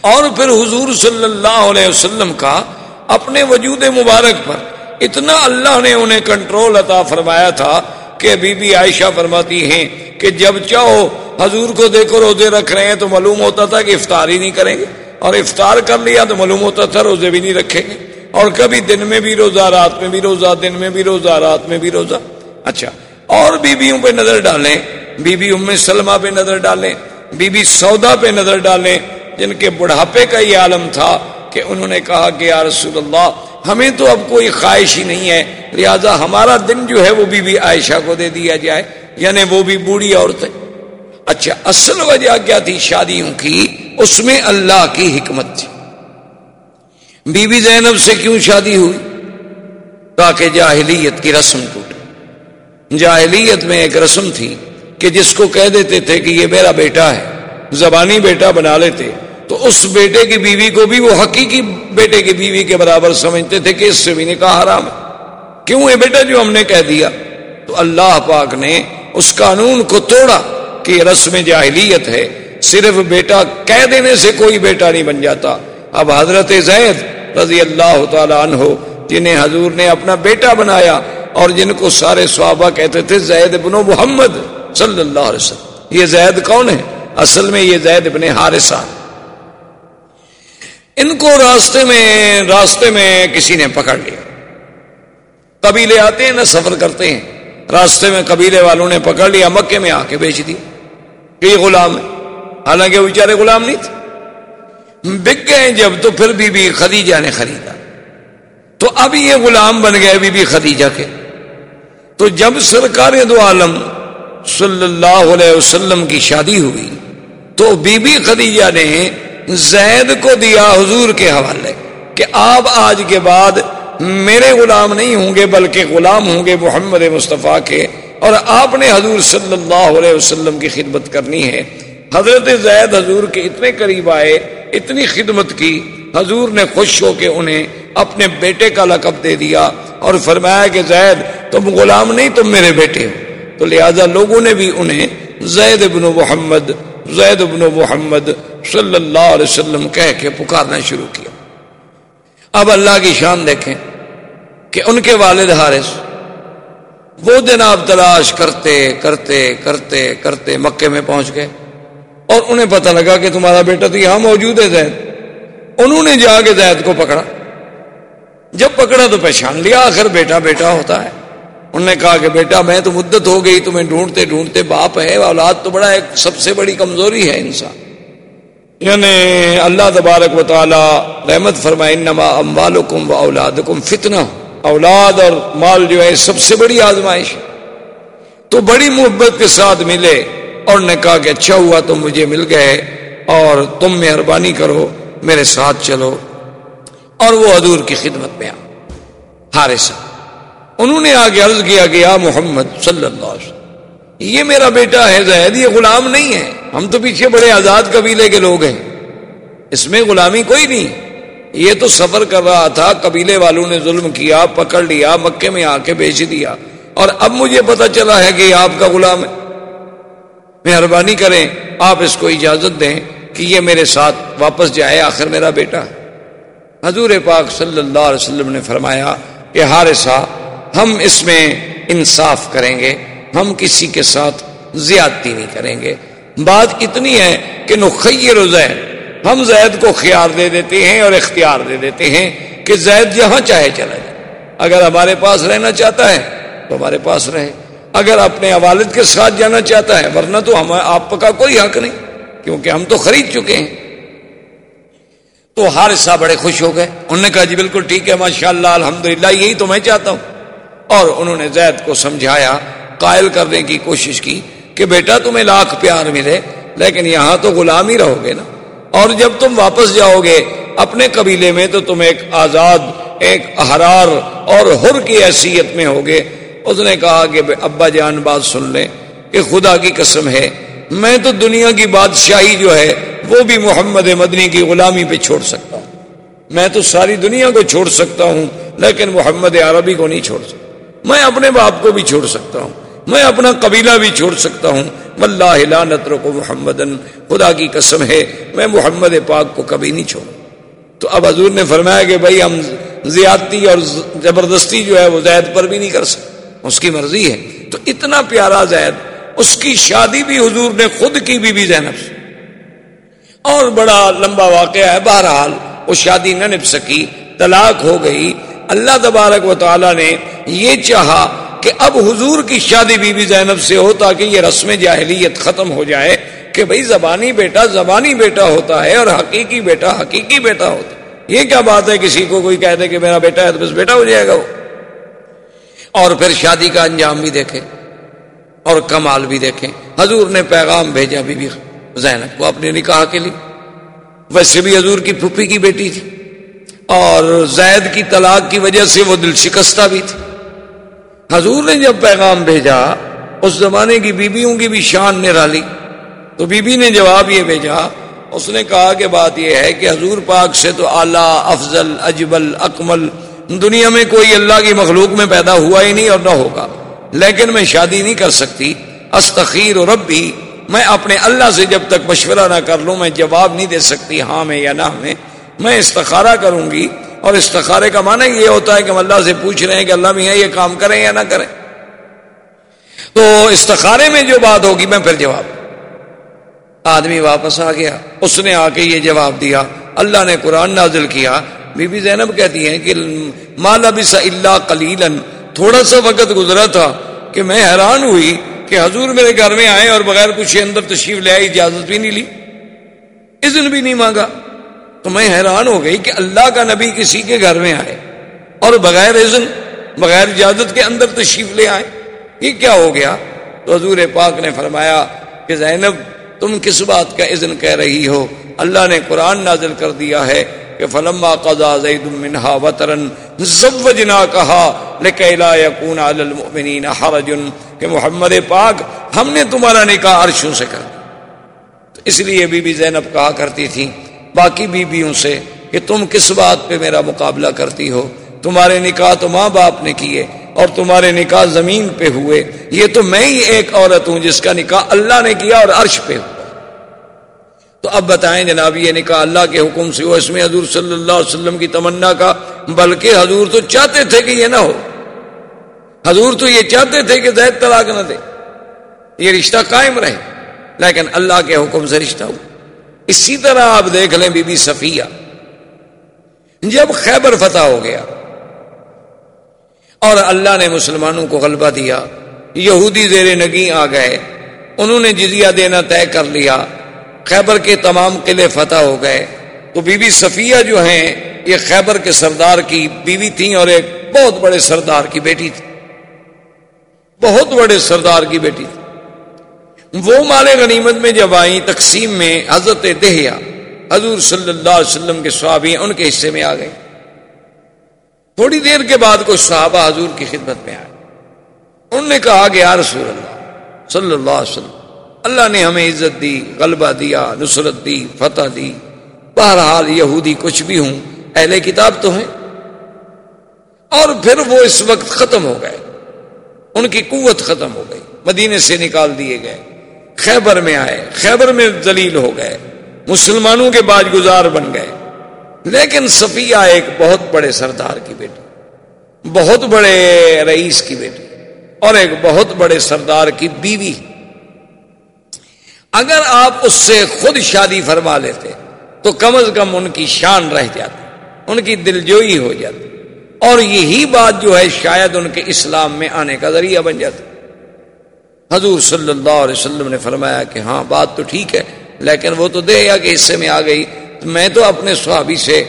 اور پھر حضور صلی اللہ علیہ وسلم کا اپنے وجود مبارک پر اتنا اللہ نے انہیں کنٹرول عطا فرمایا تھا کہ بی بی عائشہ فرماتی ہیں کہ جب چاہو حضور کو دیکھو روزے رکھ رہے ہیں تو معلوم ہوتا تھا کہ افطار ہی نہیں کریں گے اور افطار کر لیا تو معلوم ہوتا تھا روزے بھی نہیں رکھیں گے اور کبھی دن میں بھی روزہ، رات میں بھی روزہ، دن میں بھی روزہ، رات میں بھی روزہ۔ اچھا اور بیویوں پہ نظر ڈالیں بی بی ام سلمہ پہ نظر ڈالیں بی بی سودا پہ نظر ڈالیں جن کے بڑھاپے کا یہ عالم تھا کہ انہوں نے کہا کہ یا رسول اللہ، ہمیں تو اب کوئی خواہش ہی نہیں ہے، لہذا ہمارا دن جو ہے وہ بی بی عائشہ کو دے دیا جائے یعنی وہ بھی بوڑھی عورت ہے اچھا اصل وجہ کیا تھی شادیوں کی؟ اس میں اللہ کی حکمت تھی۔ بی بی زینب سے کیوں شادی ہوئی؟ تاکہ جاہلیت کی رسم ٹوٹے۔ جاہلیت میں ایک رسم تھی کہ جس کو کہہ دیتے تھے کہ یہ میرا بیٹا ہے۔ زبانی بیٹا بنا لیتے۔ تو اس بیٹے کی بیوی کو بھی وہ حقیقی بیٹے کی بیوی کے برابر سمجھتے تھے کہ اس سے بھی نکاح حرام ہے۔ کیوں یہ بیٹا جو ہم نے کہہ دیا؟ تو اللہ پاک نے اس قانون کو توڑا کہ یہ رسم جاہلیت ہے۔ صرف بیٹا کہہ دینے سے کوئی بیٹا نہیں بن جاتا۔ اب حضرت زید رضی اللہ تعالی عنہ، جنہیں حضور نے اپنا بیٹا بنایا اور جن کو سارے صحابہ کہتے تھے، زید ابن محمد صلی اللہ علیہ وسلم۔ یہ زید کون ہے؟ اصل میں یہ زید ابن حارثہ۔ ان کو راستے میں راستے میں کسی نے پکڑ لیا۔ قبیلے آتے ہیں نا سفر کرتے ہیں۔ راستے میں قبیلے والوں نے پکڑ لیا، مکے میں آ کے بیچ دی۔ یہ غلام ہے۔ حالانکہ وہ بیچارے غلام نہیں تھے۔ بک گئے جب تو پھر بی بی خدیجہ نے خریدا۔ تو اب یہ غلام بن گئے بی بی خدیجہ کے۔ تو جب سرکار دو عالم صلی اللہ علیہ وسلم کی شادی ہوئی تو بی بی خدیجہ نے زید کو دیا حضور کے حوالے کہ آپ آج کے بعد میرے غلام نہیں ہوں گے بلکہ غلام ہوں گے محمد مصطفیٰ کے اور آپ نے حضور صلی اللہ علیہ وسلم کی خدمت کرنی ہے۔ حضرت زید حضور کے اتنے قریب آئے، اتنی خدمت کی، حضور نے خوش ہو کے انہیں اپنے بیٹے کا لقب دے دیا اور فرمایا کہ زید، تم غلام نہیں، تم میرے بیٹے ہو۔ تو لہذا لوگوں نے بھی انہیں زید ابن محمد، زید ابن محمد صلی اللہ علیہ وسلم کہہ کے پکارنا شروع کیا۔ اب اللہ کی شان دیکھیں کہ ان کے والد حارث وہ دن آپ تلاش کرتے کرتے کرتے کرتے مکے میں پہنچ گئے اور انہیں پتہ لگا کہ تمہارا بیٹا تو یہاں موجود ہے زید۔ انہوں نے جا کے زید کو پکڑا۔ جب پکڑا تو پہچان لیا، آخر بیٹا بیٹا ہوتا ہے۔ انہوں نے کہا کہ بیٹا میں تو مدت ہو گئی، تمہیں ڈھونڈتے ڈھونڈتے باپ ہے، اولاد تو بڑا ایک سب سے بڑی کمزوری ہے انسان۔ یعنی اللہ تبارک و تعالی رحمت فرمائے، انما اموالکم و اولادکم فتنہ۔ اولاد اور مال جو ہے، سب سے بڑی آزمائش۔ تو بڑی محبت کے ساتھ ملے اور نے کہا کہ اچھا ہوا، تم مجھے مل گئے اور تم مہربانی کرو، میرے ساتھ چلو۔ اور وہ حضور کی خدمت میں آ۔ ہارے صاحب انہوں نے آگے عرض کیا کہ یا محمد صلی اللہ علیہ وسلم، یہ میرا بیٹا ہے زید، یہ غلام نہیں ہے۔ ہم تو پیچھے بڑے آزاد قبیلے کے لوگ ہیں۔ اس میں غلامی کوئی نہیں۔ یہ تو سفر کر رہا تھا، قبیلے والوں نے ظلم کیا، پکڑ لیا، مکے میں آ کے بیچ دیا۔ اور اب مجھے پتا چلا ہے کہ یہ آپ کا غلام ہے۔ مہربانی کریں، آپ اس کو اجازت دیں کہ یہ میرے ساتھ واپس جائے، آخر میرا بیٹا۔ حضور پاک صلی اللہ علیہ وسلم نے فرمایا کہ ہارسا ہم اس میں انصاف کریں گے، ہم کسی کے ساتھ زیادتی نہیں کریں گے۔ بات اتنی ہے کہ نخیر و زید ہم زید کو خیار دے دیتے ہیں اور اختیار دے دیتے ہیں کہ زید جہاں چاہے چلا جائے۔ اگر ہمارے پاس رہنا چاہتا ہے تو ہمارے پاس رہے۔ اگر اپنے والد کے ساتھ جانا چاہتا ہے، ورنہ تو ہم آپ کا کوئی حق نہیں، کیونکہ ہم تو خرید چکے ہیں۔ تو ہر حصہ بڑے خوش ہو گئے۔ انہوں نے کہا جی بالکل ٹھیک ہے ماشاء اللہ الحمد یہی تو میں چاہتا ہوں۔ اور انہوں نے زید کو سمجھایا، قائل کرنے کی کوشش کی کہ بیٹا تمہیں لاکھ پیار ملے، لیکن یہاں تو غلام ہی رہو گے نا۔ اور جب تم واپس جاؤ گے اپنے قبیلے میں تو تم ایک آزاد، ایک احرار اور حر کی حیثیت میں ہوگے۔ اس نے کہا کہ ابا جان بات سن لیں کہ خدا کی قسم ہے، میں تو دنیا کی بادشاہی جو ہے وہ بھی محمد مدنی کی غلامی پہ چھوڑ سکتا ہوں۔ میں تو ساری دنیا کو چھوڑ سکتا ہوں، لیکن محمد عربی کو نہیں چھوڑ سکتا۔ میں اپنے باپ کو بھی چھوڑ سکتا ہوں، میں اپنا قبیلہ بھی چھوڑ سکتا ہوں۔ واللہ نتر کو محمد خدا کی قسم ہے، میں محمد پاک کو کبھی نہیں چھوڑوں۔ تو اب حضور نے فرمایا کہ بھائی ہم زیادتی اور زبردستی جو ہے وہ زید پر بھی نہیں کر سکتے، اس کی مرضی ہے۔ تو اتنا پیارا زید، اس کی شادی بھی حضور نے خود کی بی بی زینب سے۔ اور بڑا لمبا واقعہ ہے، بہرحال وہ شادی نہ نپ سکی، طلاق ہو گئی۔ اللہ تبارک و تعالی نے یہ چاہا کہ اب حضور کی شادی بی بی زینب سے ہو تاکہ یہ رسم جاہلیت ختم ہو جائے کہ بھائی زبانی بیٹا زبانی بیٹا ہوتا ہے اور حقیقی بیٹا حقیقی بیٹا ہوتا ہے۔ یہ کیا بات ہے؟ کسی کو کوئی کہہ دے کہ میرا بیٹا ہے تو بس بیٹا ہو جائے گا وہ۔ اور پھر شادی کا انجام بھی دیکھے اور کمال بھی دیکھیں۔ حضور نے پیغام بھیجا بی بی زینب کو اپنے نکاح کے لیے۔ ویسے بھی حضور کی پھوپھی کی بیٹی تھی۔ اور زید کی طلاق کی وجہ سے وہ دل شکستہ بھی تھی۔ حضور نے جب پیغام بھیجا، اس زمانے کی بیویوں کی بھی شان نرالی تو بی بی نے جواب یہ بھیجا، اس نے کہا کہ بات یہ ہے کہ حضور پاک سے تو اعلیٰ، افضل اجبل اکمل، دنیا میں کوئی اللہ کی مخلوق میں پیدا ہوا ہی نہیں اور نہ ہوگا۔ لیکن میں شادی نہیں کر سکتی۔ استخیر اور رب بھی میں اپنے اللہ سے جب تک مشورہ نہ کر لوں، میں جواب نہیں دے سکتی ہاں میں یا نہ میں۔ میں استخارہ کروں گی اور استخارے کا معنی یہ ہوتا ہے کہ ہم اللہ سے پوچھ رہے ہیں کہ اللہ بھی یہ کام کریں یا نہ کریں۔ تو استخارے میں جو بات ہوگی، میں پھر جواب۔ آدمی واپس آ گیا، اس نے آ کے یہ جواب دیا، اللہ نے قرآن نازل کیا۔ بی بی زینب کہتی ہیں کہ مالا بس اللہ کلیلن تھوڑا سا وقت گزرا تھا کہ میں حیران ہوئی کہ حضور میرے گھر میں آئے اور بغیر کچھ اندر تشریف لے اجازت بھی نہیں لی۔ اذن بھی نہیں مانگا۔ تو میں حیران ہو گئی کہ اللہ کا نبی کسی کے گھر میں آئے اور بغیر اذن، بغیر اجازت کے اندر تشریف لے آئے۔ یہ کیا ہو گیا؟ تو حضور پاک نے فرمایا کہ زینب، تم کس بات کا اذن کہہ رہی ہو؟ اللہ نے قرآن نازل کر دیا ہے کہ فلما قضا زید منها وطرن زوجنا کہا لکی لا یکون علی المؤمنین حرج کہ محمد پاک، ہم نے تمہارا نکاح عرشوں سے کر تو اس لیے بی بی زینب کہا کرتی تھی باقی بیویوں سے کہ تم کس بات پہ میرا مقابلہ کرتی ہو؟ تمہارے نکاح تو ماں باپ نے کیے اور تمہارے نکاح زمین پہ ہوئے۔ یہ تو میں ہی ایک عورت ہوں جس کا نکاح اللہ نے کیا اور عرش پہ ہوا تو اب بتائیں جناب، یہ نکاح اللہ کے حکم سے ہو اس میں حضور صلی اللہ علیہ وسلم کی تمنا کا، بلکہ حضور تو چاہتے تھے کہ یہ نہ ہو۔ حضور تو یہ چاہتے تھے کہ زید طلاق نہ دے۔ یہ رشتہ قائم رہے۔ لیکن اللہ کے حکم سے رشتہ ہو اسی طرح آپ دیکھ لیں بی بی صفیہ۔ جب خیبر فتح ہو گیا اور اللہ نے مسلمانوں کو غلبہ دیا، یہودی زیر نگی آ گئے، انہوں نے جزیہ دینا طے کر لیا، خیبر کے تمام قلعے فتح ہو گئے۔ تو بی بی صفیہ جو ہیں، یہ خیبر کے سردار کی بیوی تھیں اور ایک بہت بڑے سردار کی بیٹی تھی بہت بڑے سردار کی بیٹی تھی وہ مال غنیمت میں جب آئی تقسیم میں حضرت دہیا، حضور صلی اللہ علیہ وسلم کے صحابی ان کے حصے میں آ گئے۔ تھوڑی دیر کے بعد کچھ صحابہ حضور کی خدمت میں آئے۔ انہوں نے کہا کہ یا رسول اللہ، صلی اللہ علیہ وسلم، اللہ نے ہمیں عزت دی، غلبہ دیا، نصرت دی، فتح دی۔ بہرحال یہودی کچھ بھی ہوں، اہل کتاب تو ہیں۔ اور پھر وہ اس وقت ختم ہو گئے۔ ان کی قوت ختم ہو گئی، مدینے سے نکال دیے گئے۔ خیبر میں آئے، خیبر میں ذلیل ہو گئے، مسلمانوں کے بعد گزار بن گئے۔ لیکن صفیہ ایک بہت بڑے سردار کی بیٹی، بہت بڑے رئیس کی بیٹی اور ایک بہت بڑے سردار کی بیوی۔ اگر آپ اس سے خود شادی فرما لیتے تو کم از کم ان کی شان رہ جاتی، ان کی دل جوئی ہو جاتی۔ اور یہی بات جو ہے، شاید ان کے اسلام میں آنے کا ذریعہ بن جاتی۔ حضور صلی اللہ علیہ وسلم نے فرمایا کہ ہاں بات تو ٹھیک ہے، لیکن وہ تو دے یا کہ حصے میں آ گئی۔ میں تو اپنے صحابی سے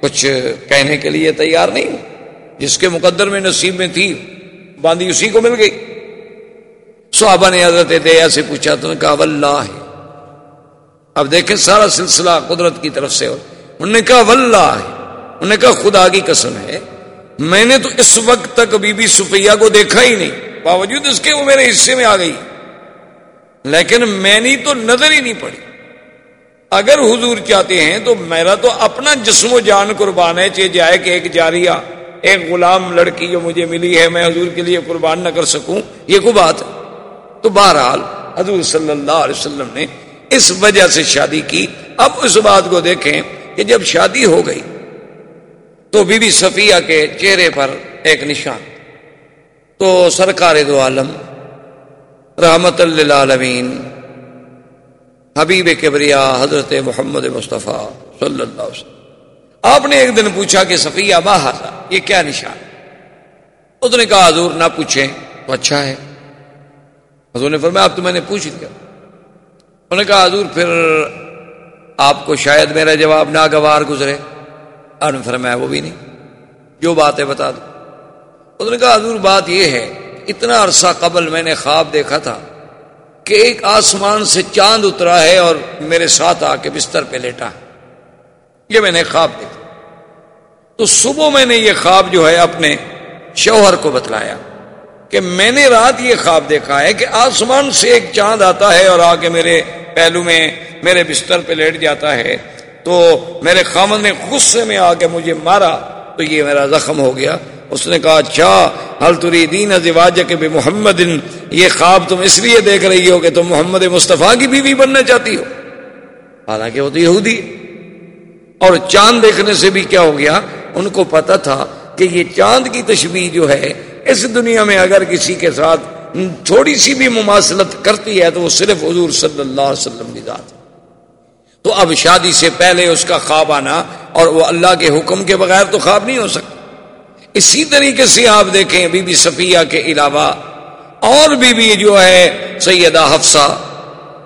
کچھ کہنے کے لیے تیار نہیں ہوں، جس کے مقدر میں نصیب میں تھی باندھی اسی کو مل گئی۔ صحابہ نے حضرت دیا سے پوچھا، تو نے کہا، واللہ۔ اب دیکھیں سارا سلسلہ قدرت کی طرف سے۔ انہوں نے کہا، واللہ۔ انہوں نے کہا، خدا کی قسم ہے، میں نے تو اس وقت تک بی بی سفیہ کو دیکھا ہی نہیں۔ باوجود اس کے وہ میرے حصے میں آ گئی۔ لیکن میں نے تو نظر ہی نہیں پڑی۔ اگر حضور چاہتے ہیں تو میرا تو اپنا جسم و جان قربان ہے، چاہے جائے کہ ایک جاریہ، ایک غلام لڑکی جو مجھے ملی ہے، میں حضور کے لیے قربان نہ کر سکوں۔ یہ کو بات ہے۔ تو بہرحال حضور صلی اللہ علیہ وسلم نے اس وجہ سے شادی کی۔ اب اس بات کو دیکھیں کہ جب شادی ہو گئی تو بی بی صفیہ کے چہرے پر ایک نشان۔ تو سرکار دو عالم رحمت للعالمین، حبیب کبریا، حضرت محمد مصطفیٰ صلی اللہ علیہ وسلم۔ آپ نے ایک دن پوچھا کہ صفیہ باہر یہ کیا نشان؟ اس نے کہا، حضور نہ پوچھیں تو اچھا ہے۔ حضور نے فرمایا، اب تو میں نے پوچھ لیا۔ انہوں نے کہا، حضور پھر آپ کو شاید میرا جواب ناگوار گزرے۔ اور فرمایا، وہ بھی نہیں۔ جو بات ہے بتا دو۔ اس نے کہا، حضور، بات یہ ہے، اتنا عرصہ قبل میں نے خواب دیکھا تھا کہ ایک آسمان سے چاند اترا ہے اور میرے ساتھ آ کے بستر پہ لیٹا یہ میں نے خواب دیکھا۔ تو صبح میں نے یہ خواب جو ہے اپنے شوہر کو بتلایا کہ میں نے رات یہ خواب دیکھا ہے کہ آسمان سے ایک چاند آتا ہے اور آ کے میرے پہلو میں میرے بستر پہ لیٹ جاتا ہے۔ تو میرے خامن نے غصے میں آ کے مجھے مارا، تو یہ میرا زخم ہو گیا۔ اس نے کہا اچھا حل تری دین ازواج کے بھی محمد یہ خواب تم اس لیے دیکھ رہی ہو کہ تم محمد مصطفیٰ کی بیوی بننا چاہتی ہو. حالانکہ وہ تو یہودی اور چاند دیکھنے سے بھی کیا ہو گیا؟ ان کو پتا تھا کہ یہ چاند کی تشبیح جو ہے، اس دنیا میں اگر کسی کے ساتھ تھوڑی سی بھی مماثلت کرتی ہے تو وہ صرف حضور صلی اللہ علیہ وسلم کی ذات تو اب شادی سے پہلے اس کا خواب آنا اور وہ اللہ کے حکم کے بغیر تو خواب نہیں ہو سکتا۔ اسی طریقے سے آپ دیکھیں بی بی صفیہ کے علاوہ اور بی بی جو ہے سیدہ حفصہ،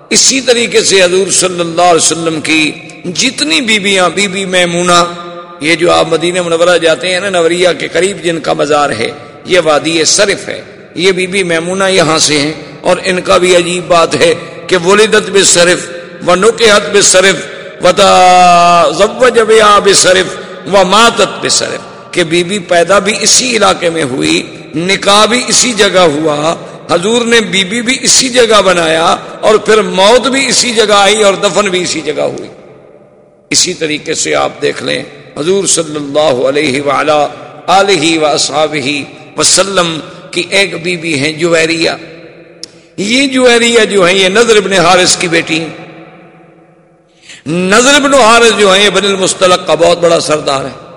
اسی طریقے سے حضور صلی اللہ علیہ وسلم کی جتنی بیویاں بی بی میمونہ، یہ جو آپ مدینہ منورہ جاتے ہیں نا، نوریہ کے قریب جن کا مزار ہے، یہ وادی صرف ہے۔ یہ بی بی میمونہ یہاں سے ہیں اور ان کا بھی عجیب بات ہے کہ ولدت بے صرف، و نکحت بے صرف، و تزوج بے صرف، و ماتت بے صرف۔ کہ بی بی پیدا بھی اسی علاقے میں ہوئی، نکاح بھی اسی جگہ ہوا، حضور نے بی بی بھی اسی جگہ بنایا اور پھر موت بھی اسی جگہ آئی اور دفن بھی اسی جگہ ہوئی۔ اسی طریقے سے آپ دیکھ لیں، حضور صلی اللہ علیہ علیہ و وسلم کی ایک بی بی ہیں جویریہ۔ یہ جویریہ جو ہیں، یہ نظر ابن حارث کی بیٹی نظر ابن حارث جو ہیں، یہ بن المستلق کا بہت بڑا سردار ہے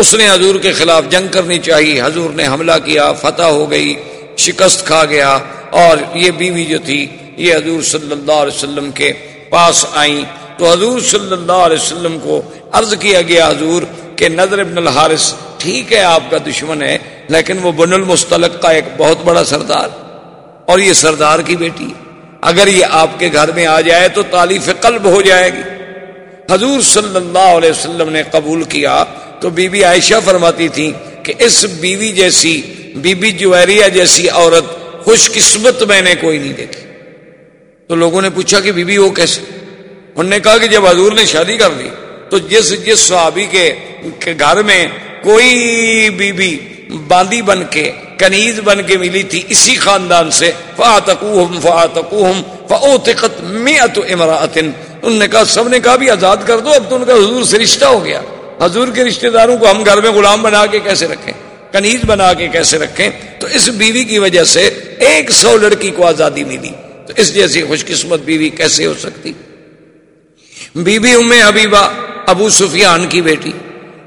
اس نے حضور کے خلاف جنگ کرنی چاہیے حضور نے حملہ کیا، فتح ہو گئی، شکست کھا گیا، اور یہ بیوی جو تھی، یہ حضور صلی اللہ علیہ وسلم کے پاس آئیں۔ تو حضور صلی اللہ علیہ وسلم کو عرض کیا گیا، حضور، کہ نظر ابن الحارث ٹھیک ہے، آپ کا دشمن ہے، لیکن وہ بن المستلق کا ایک بہت بڑا سردار، اور یہ سردار کی بیٹی اگر یہ آپ کے گھر میں آ جائے تو تالیف قلب ہو جائے گی۔ حضور صلی اللہ علیہ وسلم نے قبول کیا تو بی بی عائشہ فرماتی تھی کہ اس بیوی جیسی بی بی جویریہ جیسی عورت خوش قسمت میں نے کوئی نہیں دیکھی۔ تو لوگوں نے پوچھا کہ بی بی وہ کیسے؟ انہوں نے کہا کہ جب حضور نے شادی کر لی تو جس جس صحابی کے گھر میں کوئی بی بی باندی بن کے، کنیز بن کے ملی تھی اسی خاندان سے فاتقوہم فاتقوہم فاوتقت مئت امرأت انہوں نے کہا، سب نے کہا بھی آزاد کر دو، اب تو ان کا حضور سے رشتہ ہو گیا۔ حضور کے رشتہ داروں کو ہم گھر میں غلام بنا کے کیسے رکھیں؟ کنیز بنا کے کیسے رکھیں؟ تو اس بیوی کی وجہ سے ایک سو لڑکی کو آزادی ملی۔ تو اس جیسی خوش قسمت بیوی کیسے ہو سکتی؟ بی بی ام حبیبہ، ابو سفیان کی بیٹی۔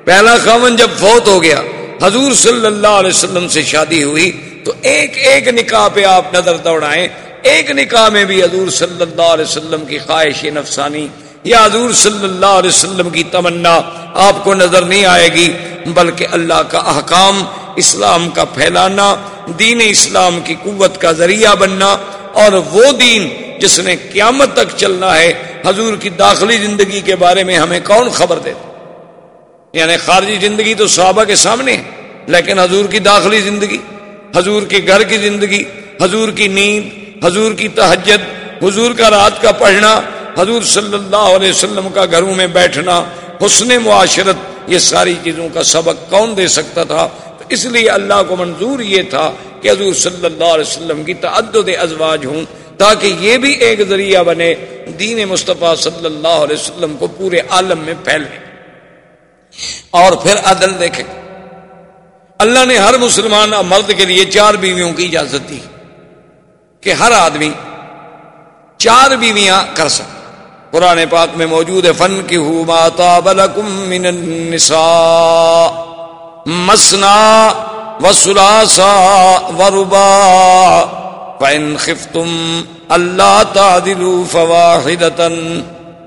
پہلا خامن جب فوت ہو گیا، حضور صلی اللہ علیہ وسلم سے شادی ہوئی۔ تو ایک ایک نکاح پہ آپ نظر دوڑائیں۔ ایک نکاح میں بھی حضور صلی اللہ علیہ وسلم کی خواہش نفسانی یا حضور صلی اللہ علیہ وسلم کی تمنا آپ کو نظر نہیں آئے گی، بلکہ اللہ کا احکام، اسلام کا پھیلانا، دین اسلام کی قوت کا ذریعہ بننا اور وہ دین جس نے قیامت تک چلنا ہے۔ حضور کی داخلی زندگی کے بارے میں ہمیں کون خبر دے؟ یعنی خارجی زندگی تو صحابہ کے سامنے ہے، لیکن حضور کی داخلی زندگی، حضور کے گھر کی زندگی، حضور کی نیند، حضور کی تہجد، حضور کا رات کا پڑھنا حضور صلی اللہ علیہ وسلم کا گھروں میں بیٹھنا، حسن معاشرت، یہ ساری چیزوں کا سبق کون دے سکتا تھا؟ تو اس لیے اللہ کو منظور یہ تھا کہ حضور صلی اللہ علیہ وسلم کی تعدد ازواج ہوں تاکہ یہ بھی ایک ذریعہ بنے دین مصطفیٰ صلی اللہ علیہ وسلم کو پورے عالم میں پھیلنے اور پھر عدل دیکھیں اللہ نے ہر مسلمان مرد کے لیے چار بیویوں کی اجازت دی کہ ہر آدمی چار بیویاں کر سکتے قرآن پاک میں موجود ہے فن کی ہو ماتا بلکم من النساء مسنا و سلاسا و خفتم اللہ تعدلوا فواحدتا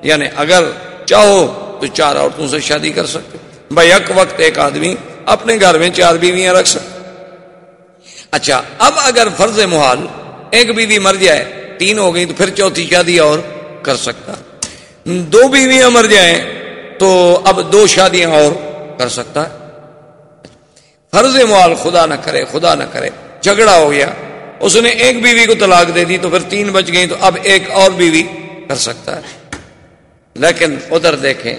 یعنی اگر چاہو تو چار عورتوں سے شادی کر سکتے بھائی وقت ایک آدمی اپنے گھر میں چار بیویاں رکھ سکتے اچھا اب اگر فرض محال ایک بیوی مر جائے، تین ہو گئی تو پھر چوتھی شادی اور کر سکتا۔ دو بیویاں مر جائیں تو اب دو شادیاں اور کر سکتا ہے۔ فرض محال خدا نہ کرے، خدا نہ کرے، جھگڑا ہو گیا، اس نے ایک بیوی کو طلاق دے دی تو پھر تین بچ گئی تو اب ایک اور بیوی کر سکتا ہے۔ لیکن ادھر دیکھیں،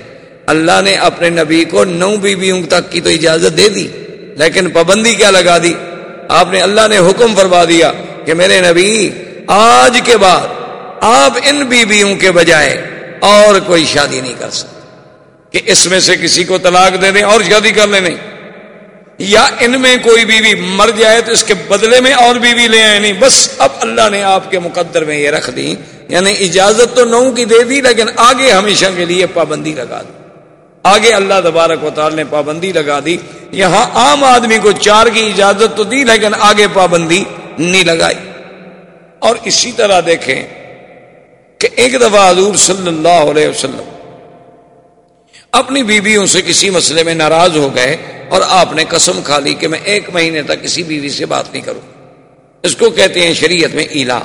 اللہ نے اپنے نبی کو نو بیویوں تک کی تو اجازت دے دی، لیکن پابندی کیا لگا دی؟ آپ نے اللہ نے حکم فرما دیا کہ میرے نبی، آج کے بعد آپ ان بیویوں کے بجائے اور کوئی شادی نہیں کر سکتے کہ اس میں سے کسی کو طلاق دے دیں اور شادی کر لیں نہیں۔ یا ان میں کوئی بیوی مر جائے تو اس کے بدلے میں اور بیوی لے آئے نہیں۔ بس اب اللہ نے آپ کے مقدر میں یہ رکھ دی۔ یعنی اجازت تو نو کی دے دی، لیکن آگے ہمیشہ کے لیے پابندی لگا دی۔ آگے اللہ تبارک و تعالی نے پابندی لگا دی۔ یہاں عام آدمی کو چار کی اجازت تو دی، لیکن آگے پابندی نہیں لگائی۔ اور اسی طرح دیکھیں کہ ایک دفعہ حضور صلی اللہ علیہ وسلم اپنی بیویوں سے کسی مسئلے میں ناراض ہو گئے اور آپ نے قسم کھا لی کہ میں ایک مہینے تک کسی بیوی سے بات نہیں کروں۔ اس کو کہتے ہیں شریعت میں ایلا۔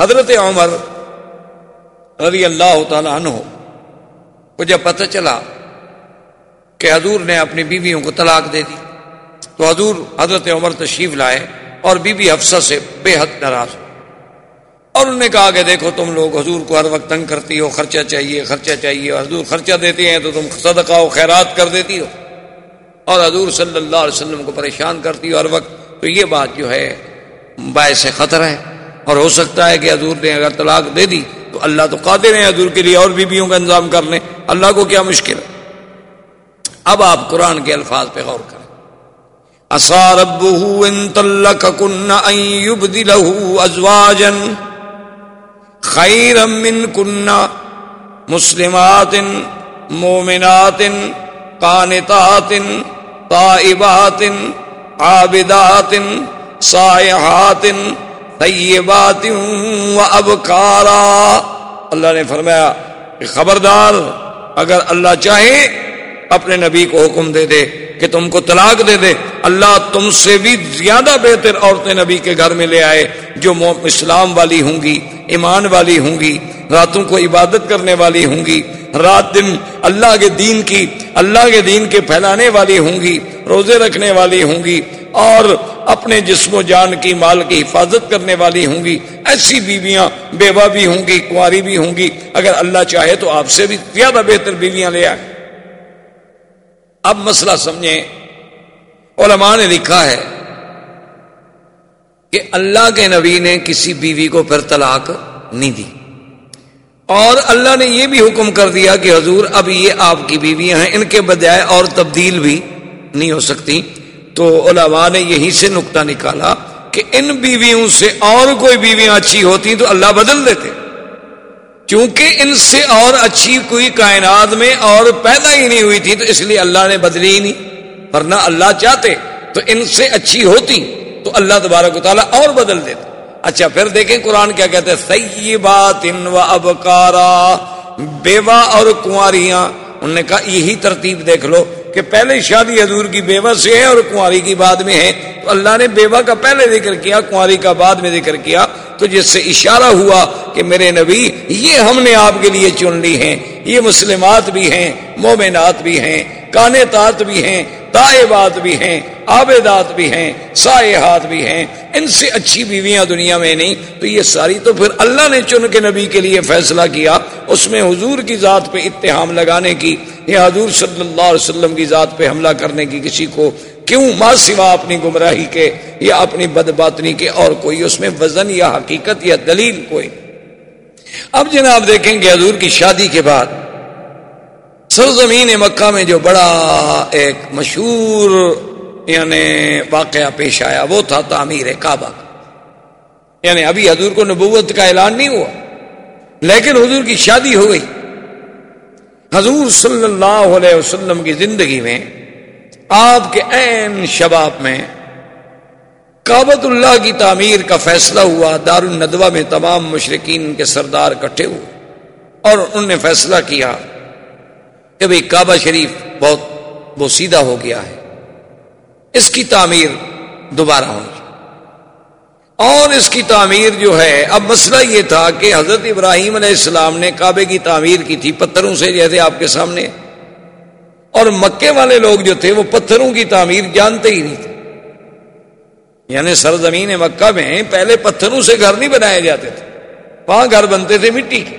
حضرت عمر رضی اللہ تعالی عنہ کو جب پتہ چلا کہ حضور نے اپنی بیویوں کو طلاق دے دی تو حضور حضرت عمر تشریف لائے اور بی بی حفصہ سے بے حد ناراض اور انہوں نے کہا کہ دیکھو تم لوگ حضور کو ہر وقت تنگ کرتی ہو، خرچہ چاہیے خرچہ چاہیے حضور خرچہ دیتے ہیں تو تم صدقہ و خیرات کر دیتی ہو۔ اور حضور صلی اللہ علیہ وسلم کو پریشان کرتی ہو ہر وقت۔ تو یہ بات جو ہے، باعث خطرہ ہے۔ اور ہو سکتا ہے کہ حضور نے اگر طلاق دے دی تو اللہ تو قادر ہیں حضور کے لیے اور بیویوں کا انتظام کر لیں۔ اللہ کو کیا مشکل ہے؟ اب آپ قرآن کے الفاظ پہ غور کریں۔ خیر من کنہ مسلمات مومنات قانتات طائبات عابدات سائحات طیبات و ابکارا۔ اللہ نے فرمایا کہ خبردار، اگر اللہ چاہے، اپنے نبی کو حکم دے دے، کہ تم کو طلاق دے دے۔ اللہ تم سے بھی زیادہ بہتر عورتیں نبی کے گھر میں لے آئے، جو اسلام والی ہوں گی۔ ایمان والی ہوں گی، راتوں کو عبادت کرنے والی ہوں گی، رات دن اللہ کے دین کی، اللہ کے دین کے پھیلانے والی ہوں گی، روزے رکھنے والی ہوں گی، اور اپنے جسم و جان کی، مال کی حفاظت کرنے والی ہوں گی۔ ایسی بیویاں بیوہ بھی ہوں گی کنواری بھی ہوں گی۔ اگر اللہ چاہے تو آپ سے بھی زیادہ بہتر بیویاں لے آئے اب مسئلہ سمجھیں، علماء نے لکھا ہے کہ اللہ کے نبی نے کسی بیوی کو پھر طلاق نہیں دی۔ اور اللہ نے یہ بھی حکم کر دیا کہ حضور اب یہ آپ کی بیویاں ہیں، ان کے بجائے اور تبدیل بھی نہیں ہو سکتی۔ تو علماء نے یہی سے نقطہ نکالا کہ ان بیویوں سے اور کوئی بیویاں اچھی ہوتی تو اللہ بدل دیتے۔ کیونکہ ان سے اور اچھی کوئی کائنات میں اور پیدا ہی نہیں ہوئی تھی تو اس لیے اللہ نے بدلی ہی نہیں، ورنہ اللہ چاہتے تو ان سے اچھی ہوتی۔ تو اللہ تبارک و تعالیٰ اور بدل دیتے اچھا پھر دیکھیں قرآن کیا کہتے ہیں سیبات و ابکارا، بیوہ اور کنواریاں۔ انہوں نے کہا، یہی ترتیب دیکھ لو کہ پہلے شادی حضور کی بیوہ سے ہے اور کنواری کی بعد میں ہے۔ تو اللہ نے بیوہ کا پہلے ذکر کیا، کنواری کا بعد میں ذکر کیا۔ تو جس سے اشارہ ہوا کہ میرے نبی، یہ ہم نے آپ کے لیے چن لی ہیں۔ یہ مسلمات بھی ہیں، مومنات بھی ہیں کانتات بھی ہیں۔ تائبات بھی ہیں آبدات بھی ہیں سائحات بھی ہیں۔ ان سے اچھی بیویاں دنیا میں نہیں، تو یہ ساری تو پھر اللہ نے چن کے نبی کے لیے فیصلہ کیا۔ اس میں حضور کی ذات پہ اتحام لگانے کی یا حضور صلی اللہ علیہ وسلم کی ذات پہ حملہ کرنے کی کسی کو کیوں ماں سوا اپنی گمراہی کے یا اپنی بدباتنی کے اور کوئی اس میں وزن یا حقیقت یا دلیل کوئی۔ اب جناب دیکھیں گے حضور کی شادی کے بعد سرزمین مکہ میں جو بڑا ایک مشہور یعنی واقعہ پیش آیا، وہ تھا تعمیر کعبہ۔ یعنی ابھی حضور کو نبوت کا اعلان نہیں ہوا، لیکن حضور کی شادی ہو گئی۔ حضور صلی اللہ علیہ وسلم کی زندگی میں آپ کے عین شباب میں کابت اللہ کی تعمیر کا فیصلہ ہوا دار الندوہ میں تمام مشرقین کے سردار کٹھے ہوئے اور انہوں نے فیصلہ کیا کہ بھئی کعبہ شریف بہت وہ سیدھا ہو گیا ہے۔ اس کی تعمیر دوبارہ ہونی اور اس کی تعمیر جو ہے، اب مسئلہ یہ تھا کہ حضرت ابراہیم علیہ السلام نے کعبے کی تعمیر کی تھی پتھروں سے، جیسے آپ کے سامنے۔ اور مکے والے لوگ جو تھے، وہ پتھروں کی تعمیر جانتے ہی نہیں تھے۔ یعنی سرزمین مکہ میں پہلے پتھروں سے گھر نہیں بنائے جاتے تھے۔ وہاں گھر بنتے تھے مٹی کے۔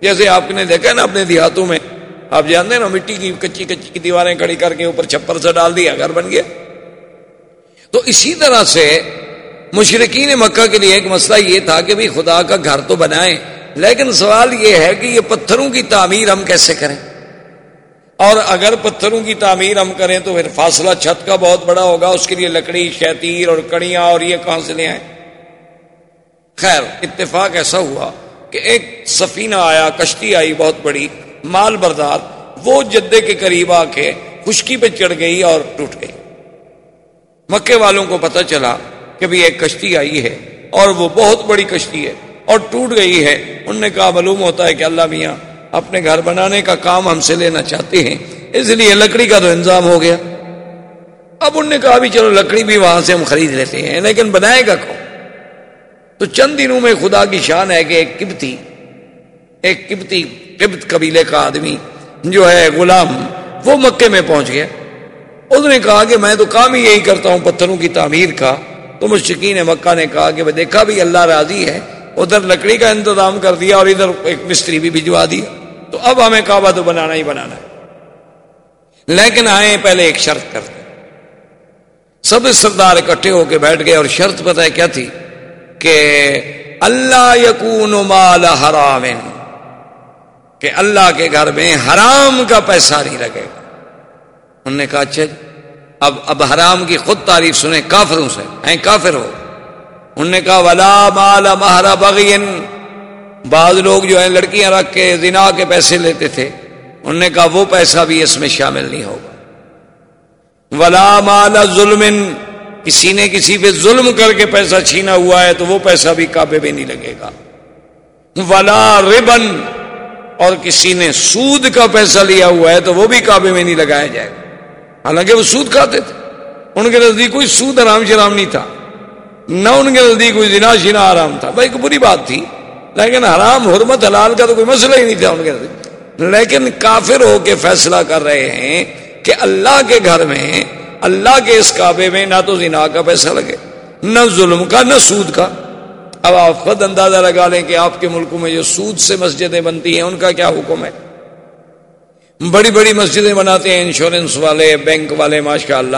جیسے آپ نے دیکھا نا اپنے دیہاتوں میں آپ جانتے ہیں نا، مٹی کی کچی کچی کی دیواریں کھڑی کر کے اوپر چھپر سے ڈال دیا، گھر بن گیا۔ تو اسی طرح سے مشرقین مکہ کے لیے ایک مسئلہ یہ تھا کہ بھی خدا کا گھر تو بنائیں، لیکن سوال یہ ہے کہ یہ پتھروں کی تعمیر ہم کیسے کریں؟ اور اگر پتھروں کی تعمیر ہم کریں تو پھر فاصلہ چھت کا بہت بڑا ہوگا، اس کے لیے لکڑی، شیتیر اور کڑیاں اور یہ کہاں سے لے آئے خیر، اتفاق ایسا ہوا کہ ایک سفینہ آیا، کشتی آئی بہت بڑی۔ مال بردار، وہ جدے کے قریب آ کے خشکی پہ چڑھ گئی اور ٹوٹ گئی۔ مکے والوں کو پتہ چلا کہ بھی ایک کشتی آئی ہے اور وہ بہت بڑی کشتی ہے اور ٹوٹ گئی ہے۔ انہوں نے کہا، معلوم ہوتا ہے کہ اللہ میاں اپنے گھر بنانے کا کام ہم سے لینا چاہتے ہیں، اس لیے لکڑی کا تو انتظام ہو گیا۔ اب انہوں نے کہا بھی چلو، لکڑی بھی وہاں سے ہم خرید لیتے ہیں، لیکن بنائے گا کون؟ تو چند دنوں میں خدا کی شان ہے کہ ایک کبتی ایک کبتی کبت قبیلے کا آدمی جو ہے غلام، وہ مکے میں پہنچ گیا۔ اس نے کہا کہ میں تو کام ہی یہی کرتا ہوں، پتھروں کی تعمیر کا۔ تو مشکین مکہ نے کہا کہ دیکھا بھی اللہ راضی ہے، ادھر لکڑی کا انتظام کر دیا اور ادھر ایک مستری بھی بھجوا دیا تو اب ہمیں کعبہ تو بنانا ہی بنانا ہے۔ لیکن آئے پہلے ایک شرط کرتے سب سردار اکٹھے ہو کے بیٹھ گئے اور شرط پتہ ہے کیا تھی کہ اللہ یقون مال حرام کہ اللہ کے گھر میں حرام کا پیسہ نہیں لگے گا۔ انہوں نے کہا اچھا جی اب اب حرام کی خود تعریف سنیں، کافروں سے ہیں، کافر ہو۔ انہوں نے کہا، ولا مال مہرا بغین بعض لوگ جو ہیں، لڑکیاں رکھ کے زنا کے پیسے لیتے تھے۔ انہوں نے کہا، وہ پیسہ بھی اس میں شامل نہیں ہوگا۔ ولا مال ظلم۔ کسی نے کسی پہ ظلم کر کے پیسہ چھینا ہوا ہے تو وہ پیسہ بھی کعبے میں نہیں لگے گا۔ ولا ربن اور کسی نے سود کا پیسہ لیا ہوا ہے تو وہ بھی کعبے میں نہیں لگایا جائے گا۔ حالانکہ وہ سود کھاتے تھے۔ ان کے نزدیک کوئی سود آرام شرام نہیں تھا۔ نہ ان کے نزدیک کوئی جنا شنا آرام تھا۔ بھائی بری بات تھی۔ لیکن حرام، حرمت، حلال کا تو کوئی مسئلہ ہی نہیں تھا ان کے نزدیک۔ لیکن کافر ہو کے فیصلہ کر رہے ہیں کہ اللہ کے گھر میں، اللہ کے اس کعبے میں نہ تو زنا کا پیسہ لگے، نہ ظلم کا، نہ سود کا۔ اب آپ خود اندازہ لگا لیں کہ آپ کے ملکوں میں جو سود سے مسجدیں بنتی ہیں، ان کا کیا حکم ہے؟ بڑی بڑی مسجدیں بناتے ہیں انشورنس والے، بینک والے ماشاء اللہ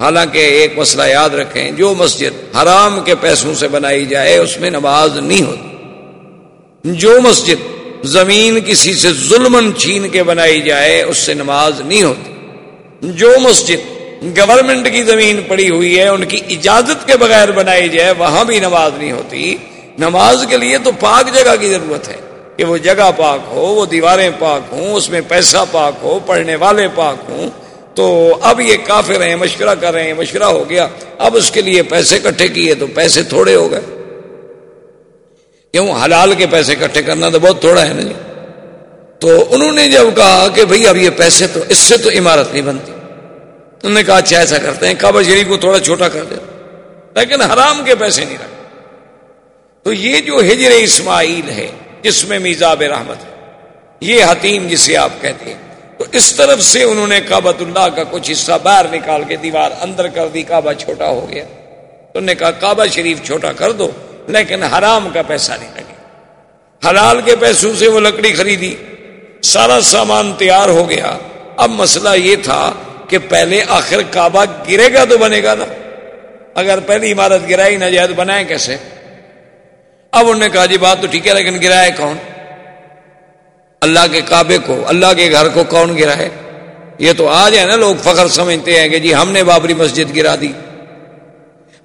حالانکہ ایک مسئلہ یاد رکھیں، جو مسجد حرام کے پیسوں سے بنائی جائے، اس میں نماز نہیں ہوتی۔ جو مسجد زمین کسی سے ظلم چھین کے بنائی جائے، اس سے نماز نہیں ہوتی۔ جو مسجد گورنمنٹ کی زمین پڑی ہوئی ہے، ان کی اجازت کے بغیر بنائی جائے، وہاں بھی نماز نہیں ہوتی۔ نماز کے لیے تو پاک جگہ کی ضرورت ہے کہ وہ جگہ پاک ہو، وہ دیواریں پاک ہوں، اس میں پیسہ پاک ہو، پڑھنے والے پاک ہوں۔ تو اب یہ کافر ہیں، مشورہ کر رہے ہیں، مشورہ ہو گیا۔ اب اس کے لیے پیسے کٹھے کیے تو پیسے تھوڑے ہو گئے۔ کیوں؟ حلال کے پیسے کٹھے کرنا تو بہت تھوڑا ہے نا جی۔ تو انہوں نے جب کہا کہ بھئی اب یہ پیسے تو، اس سے تو عمارت نہیں بنتی۔ انہوں نے کہا اچھا ایسا کرتے ہیں، کعبہ شریف کو تھوڑا چھوٹا کر دے لیکن حرام کے پیسے نہیں رکھتے۔ تو یہ جو ہجر اسماعیل ہے، جس میں میزاب رحمت ہے، یہ حتیم جسے آپ کہتے ہیں۔ تو اس طرف سے انہوں نے کعبۃ اللہ کا کچھ حصہ باہر نکال کے دیوار اندر کر دی، کعبہ چھوٹا ہو گیا۔ تو نے کہا کعبہ شریف چھوٹا کر دو، لیکن حرام کا پیسہ نہیں لگے حلال کے پیسوں سے وہ لکڑی خریدی، سارا سامان تیار ہو گیا۔ اب مسئلہ یہ تھا کہ پہلے آخر کعبہ گرے گا تو بنے گا نا؟ اگر پہلی عمارت گرائی نہ جائے تو بنائے کیسے؟ اب انہوں نے کہا جی بات تو ٹھیک ہے، لیکن گرائے کون؟ اللہ کے کعبے کو، اللہ کے گھر کو کون گرا ہے یہ تو آج ہے نا، لوگ فخر سمجھتے ہیں کہ جی ہم نے بابری مسجد گرا دی،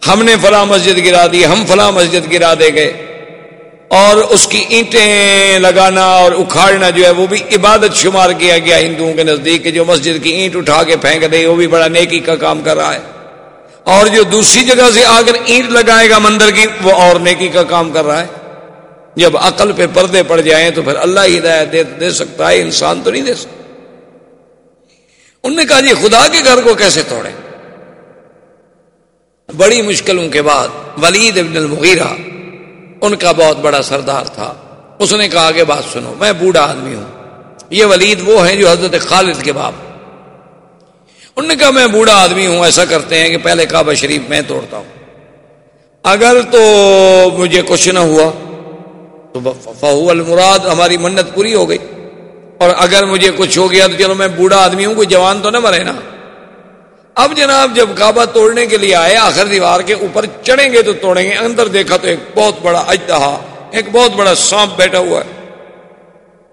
ہم نے فلاں مسجد گرا دی، ہم فلاں مسجد گرا دے گئے۔ اور اس کی اینٹیں لگانا اور اکھاڑنا جو ہے وہ بھی عبادت شمار کیا گیا ہندوؤں کے نزدیک جو مسجد کی اینٹ اٹھا کے پھینک دے وہ بھی بڑا نیکی کا کام کر رہا ہے۔ اور جو دوسری جگہ سے آ کر اینٹ لگائے گا مندر کی وہ اور نیکی کا کام کر رہا ہے۔ جب عقل پہ پردے پڑ جائیں تو پھر اللہ ہی ہدایت دے, دے سکتا ہے انسان تو نہیں دے سکتا۔ انہوں نے کہا جی خدا کے گھر کو کیسے توڑے بڑی مشکلوں کے بعد ولید ابن المغیرہ ان کا بہت بڑا سردار تھا۔ اس نے کہا کہ بات سنو، میں بوڑھا آدمی ہوں۔ یہ ولید وہ ہیں جو حضرت خالد کے باپ۔ انہوں نے کہا، میں بوڑھا آدمی ہوں، ایسا کرتے ہیں کہ پہلے کعبہ شریف میں توڑتا ہوں۔ اگر تو مجھے کچھ نہ ہوا، تو فہو المراد، ہماری منت پوری ہو گئی۔ اور اگر مجھے کچھ ہو گیا تو چلو میں بوڑھا آدمی ہوں، کوئی جوان تو نہ مرے نا۔ اب جناب جب کعبہ توڑنے کے لیے آئے، آخر دیوار کے اوپر چڑھیں گے تو توڑیں گے۔ اندر دیکھا تو ایک بہت بڑا اجتہا ایک بہت بڑا سانپ بیٹھا ہوا ہے۔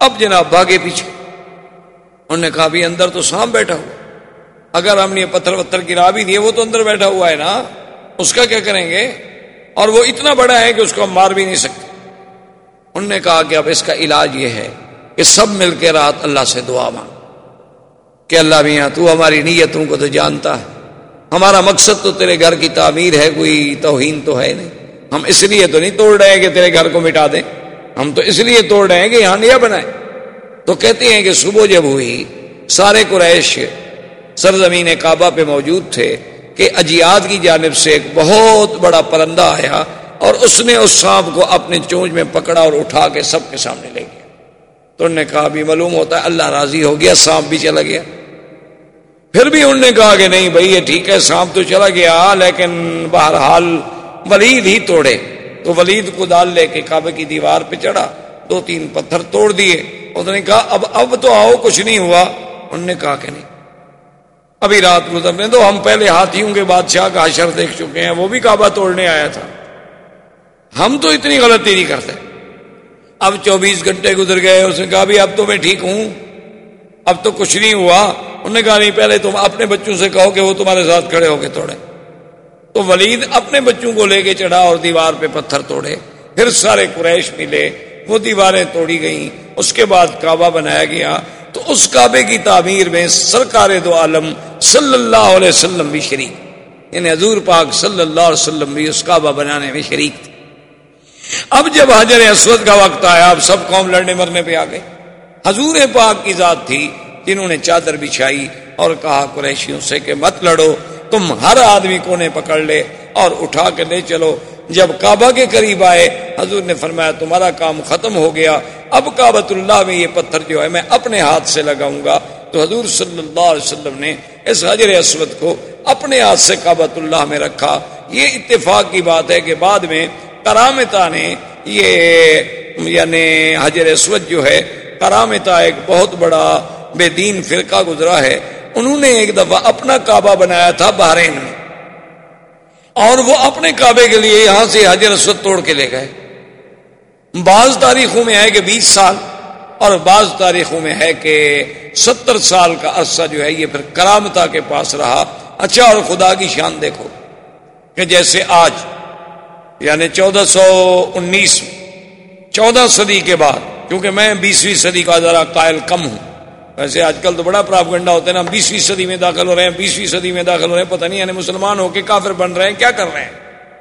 اب جناب بھاگے پیچھے۔ انہوں نے کہا بھی اندر تو سانپ بیٹھا ہوا اگر ہم نے پتھر وتھر گرا بھی دیے، وہ تو اندر بیٹھا ہوا ہے نا۔ اس کا کیا کریں گے؟ اور وہ اتنا بڑا ہے کہ اس کو ہم مار بھی نہیں سکتے۔ انہوں نے کہا کہ اب اس کا علاج یہ ہے کہ سب مل کے رات اللہ سے دعا مانگ کہ اللہ میاں، تو ہماری نیتوں کو تو جانتا ہے۔ ہمارا مقصد تو تیرے گھر کی تعمیر ہے، کوئی توہین تو ہے نہیں۔ ہم اس لیے تو نہیں توڑ رہے ہیں کہ تیرے گھر کو مٹا دیں۔ ہم تو اس لیے توڑ رہے ہیں کہ یہاں نیا بنائے تو کہتے ہیں کہ صبح جب ہوئی، سارے قریش سرزمین کعبہ پہ موجود تھے کہ اجیاد کی جانب سے ایک بہت بڑا پرندہ آیا اور اس نے اس سانپ کو اپنے چونچ میں پکڑا اور اٹھا کے سب کے سامنے لے گیا۔ تو انہوں نے کہا بھی معلوم ہوتا ہے، اللہ راضی ہو گیا، سانپ بھی چلا گیا۔ پھر بھی انہوں نے کہا کہ نہیں بھائی، یہ ٹھیک ہے، سانپ تو چلا گیا، لیکن بہرحال ولید ہی توڑے۔ تو ولید کو دال لے کے کعبے کی دیوار پہ چڑھا، دو تین پتھر توڑ دیے۔ اس نے کہا، اب اب تو آؤ، کچھ نہیں ہوا۔ انہوں نے کہا کہ نہیں۔ ابھی رات گزرنے دو، ہم پہلے ہاتھیوں کے بادشاہ کا حشر دیکھ چکے ہیں، وہ بھی کعبہ توڑنے آیا تھا۔ ہم تو اتنی غلطی نہیں کرتے۔ اب چوبیس گھنٹے گزر گئے، اس نے کہا بھی اب تو میں ٹھیک ہوں۔ اب تو کچھ نہیں ہوا۔ انہوں نے کہا، نہیں، پہلے تم اپنے بچوں سے کہو کہ وہ تمہارے ساتھ کھڑے ہو کے توڑے۔ تو ولید اپنے بچوں کو لے کے چڑھا اور دیوار پہ پتھر توڑے۔ پھر سارے قریش ملے، وہ دیواریں توڑی گئیں۔ اس کے بعد کعبہ بنایا گیا۔ تو اس کعبے کی تعمیر میں سرکار دو عالم صلی اللہ علیہ وسلم بھی شریک۔ یعنی حضور پاک صلی اللہ علیہ وسلم بھی اس کعبہ بنانے میں شریک تھے۔ اب جب حجر اسود کا وقت آیا، اب سب قوم لڑنے مرنے پہ آ گئے۔ حضور پاک کی ذات تھی، جنہوں نے چادر بچھائی اور کہا قریشیوں سے کہ مت لڑو، تم ہر آدمی کو نے پکڑ لے اور اٹھا کے لے چلو۔ جب کعبہ کے قریب آئے، حضور نے فرمایا تمہارا کام ختم ہو گیا، اب کابت اللہ میں یہ پتھر جو ہے میں اپنے ہاتھ سے لگاؤں گا۔ تو حضور صلی اللہ علیہ وسلم نے اس حجر اسود کو اپنے ہاتھ سے کابت اللہ میں رکھا۔ یہ اتفاق کی بات ہے کہ بعد میں کرامتا نے یہ یعنی حجر اسود جو ہے کرامتا ایک بہت بڑا بے دین فرقہ گزرا ہے۔ انہوں نے ایک دفعہ اپنا کعبہ بنایا تھا بحرین میں۔ اور وہ اپنے کعبے کے لیے یہاں سے حجر اسود توڑ کے لے گئے۔ بعض تاریخوں میں ہے کہ بیس سال اور بعض تاریخوں میں ہے کہ ستر سال کا عرصہ جو ہے یہ پھر کرامتا کے پاس رہا۔ اچھا اور خدا کی شان دیکھو کہ جیسے آج یعنی چودہ سو انیس، چودہ صدی کے بعد کیونکہ میں بیسویں صدی کا ذرا قائل کم ہوں۔ ویسے آج کل تو بڑا پراپ گنڈا ہوتا ہے نا بیسویں صدی میں داخل ہو رہے ہیں، بیسویں صدی میں داخل ہو رہے ہیں، پتہ نہیں یعنی مسلمان ہو کے کافر بن رہے ہیں، کیا کر رہے ہیں؟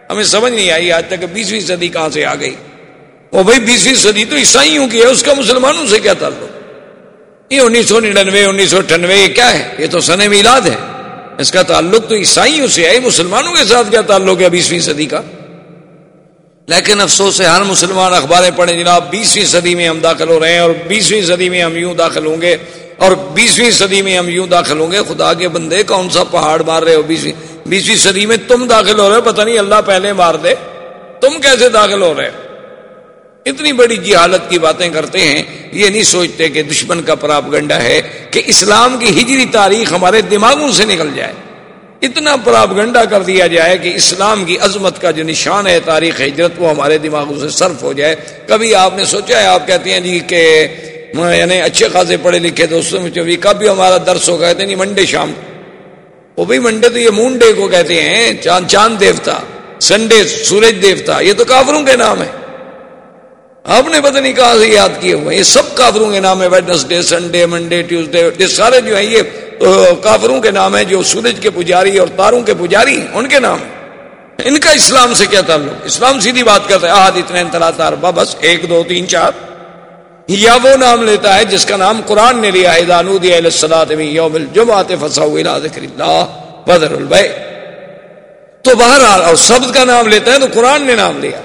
ہمیں سمجھ نہیں آئی آج تک بیسویں صدی کہاں سے آ گئی۔ وہ بھائی بیسویں صدی تو عیسائیوں کی ہے، اس کا مسلمانوں سے کیا تعلق؟ یہ انیس سو ننانوے انیس سو اٹھانوے، یہ کیا ہے؟ یہ تو سن میلاد ہے۔ اس کا تعلق تو عیسائیوں سے ہے مسلمانوں کے ساتھ کیا تعلق ہے بیسویں صدی کا؟ لیکن افسوس ہے، ہر مسلمان اخباریں پڑھیں، جناب، بیسویں صدی میں ہم داخل ہو رہے ہیں اور بیسویں صدی میں ہم یوں داخل ہوں گے اور بیسویں صدی میں ہم یوں داخل ہوں گے۔ خدا کے بندے، کون سا پہاڑ مار رہے ہو بیسویں؟ بیسویں صدی میں تم داخل ہو رہے ہو، پتہ نہیں، اللہ پہلے مار دے۔ تم کیسے داخل ہو رہے ہو؟ اتنی بڑی جی جہالت کی باتیں کرتے ہیں۔ یہ نہیں سوچتے کہ دشمن کا پراپ گنڈا ہے کہ اسلام کی ہجری تاریخ ہمارے دماغوں سے نکل جائے۔ اتنا پراپ گنڈا کر دیا جائے کہ اسلام کی عظمت کا جو نشان ہے، تاریخ ہجرت، وہ ہمارے دماغوں سے صرف ہو جائے۔ کبھی آپ نے سوچا ہے، آپ کہتے ہیں جی کہ یعنی اچھے خاصے پڑھے لکھے دوستوں میں چوبی کب بھی ہمارا درس ہو، کہتے ہیں جی منڈے شام۔ وہ بھی منڈے تو یہ مون ڈے کو کہتے ہیں، چاند چاند دیوتا، سنڈے، سورج دیوتا، یہ تو کافروں کے نام ہے آپ نے پتہ نہیں کہاں سے یاد کیے ہوئے یہ سب کافروں کے نام ہے ویڈنسڈے، سنڈے، منڈے، ٹیوزڈے، یہ سارے جو ہیں، یہ کافروں کے نام ہے جو سورج کے پجاری اور تاروں کے پجاری ان کے نام ان کا اسلام سے کیا تعلق؟ اسلام سیدھی بات کرتا ہے آہد اتنے انتلا تار بس، ایک، دو، تین، چار۔ یا وہ نام لیتا ہے جس کا نام قرآن نے لیا ہے دانودی یوم الجمعات ذکر اللہ بدر البے تو بہرحال، اور سبز کا نام لیتا ہے تو قرآن نے نام لیا۔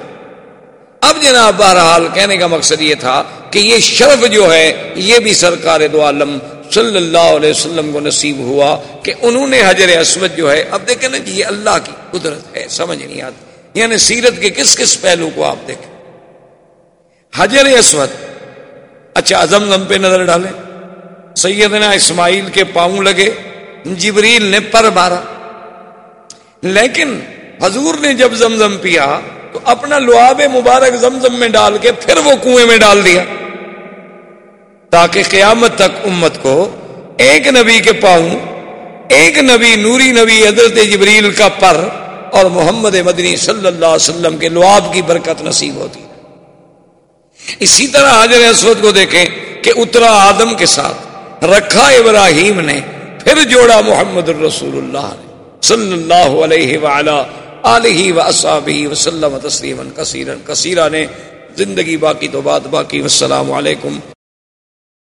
اب جناب، بہرحال کہنے کا مقصد یہ تھا کہ یہ شرف جو ہے، یہ بھی سرکار دو عالم صلی اللہ علیہ وسلم کو نصیب ہوا کہ انہوں نے حجر اسود جو ہے، اب دیکھیں نا جی یہ اللہ کی قدرت ہے، سمجھ نہیں آتی۔ یعنی سیرت کے کس کس پہلو کو آپ دیکھیں۔ حجر اسود اچھا زمزم پہ نظر ڈالیں۔ سیدنا اسماعیل کے پاؤں لگے، جبریل نے پر بارا لیکن حضور نے جب زمزم پیا تو اپنا لعاب مبارک زمزم میں ڈال کے پھر وہ کنویں میں ڈال دیا۔ تاکہ قیامت تک امت کو ایک نبی کے پاؤں، ایک نبی، نوری نبی حضرت جبریل کا پر اور محمد مدنی صلی اللہ علیہ وسلم کے لعاب کی برکت نصیب ہوتی۔ اسی طرح حضر اسود کو دیکھیں کہ اترا آدم کے ساتھ رکھا ابراہیم نے پھر جوڑا محمد الرسول اللہ نے۔ صلی اللہ علیہ وعلا علیہ وسلم تسلیما کثیرا کثیرا نے زندگی باقی تو بات باقی۔ والسلام علیکم۔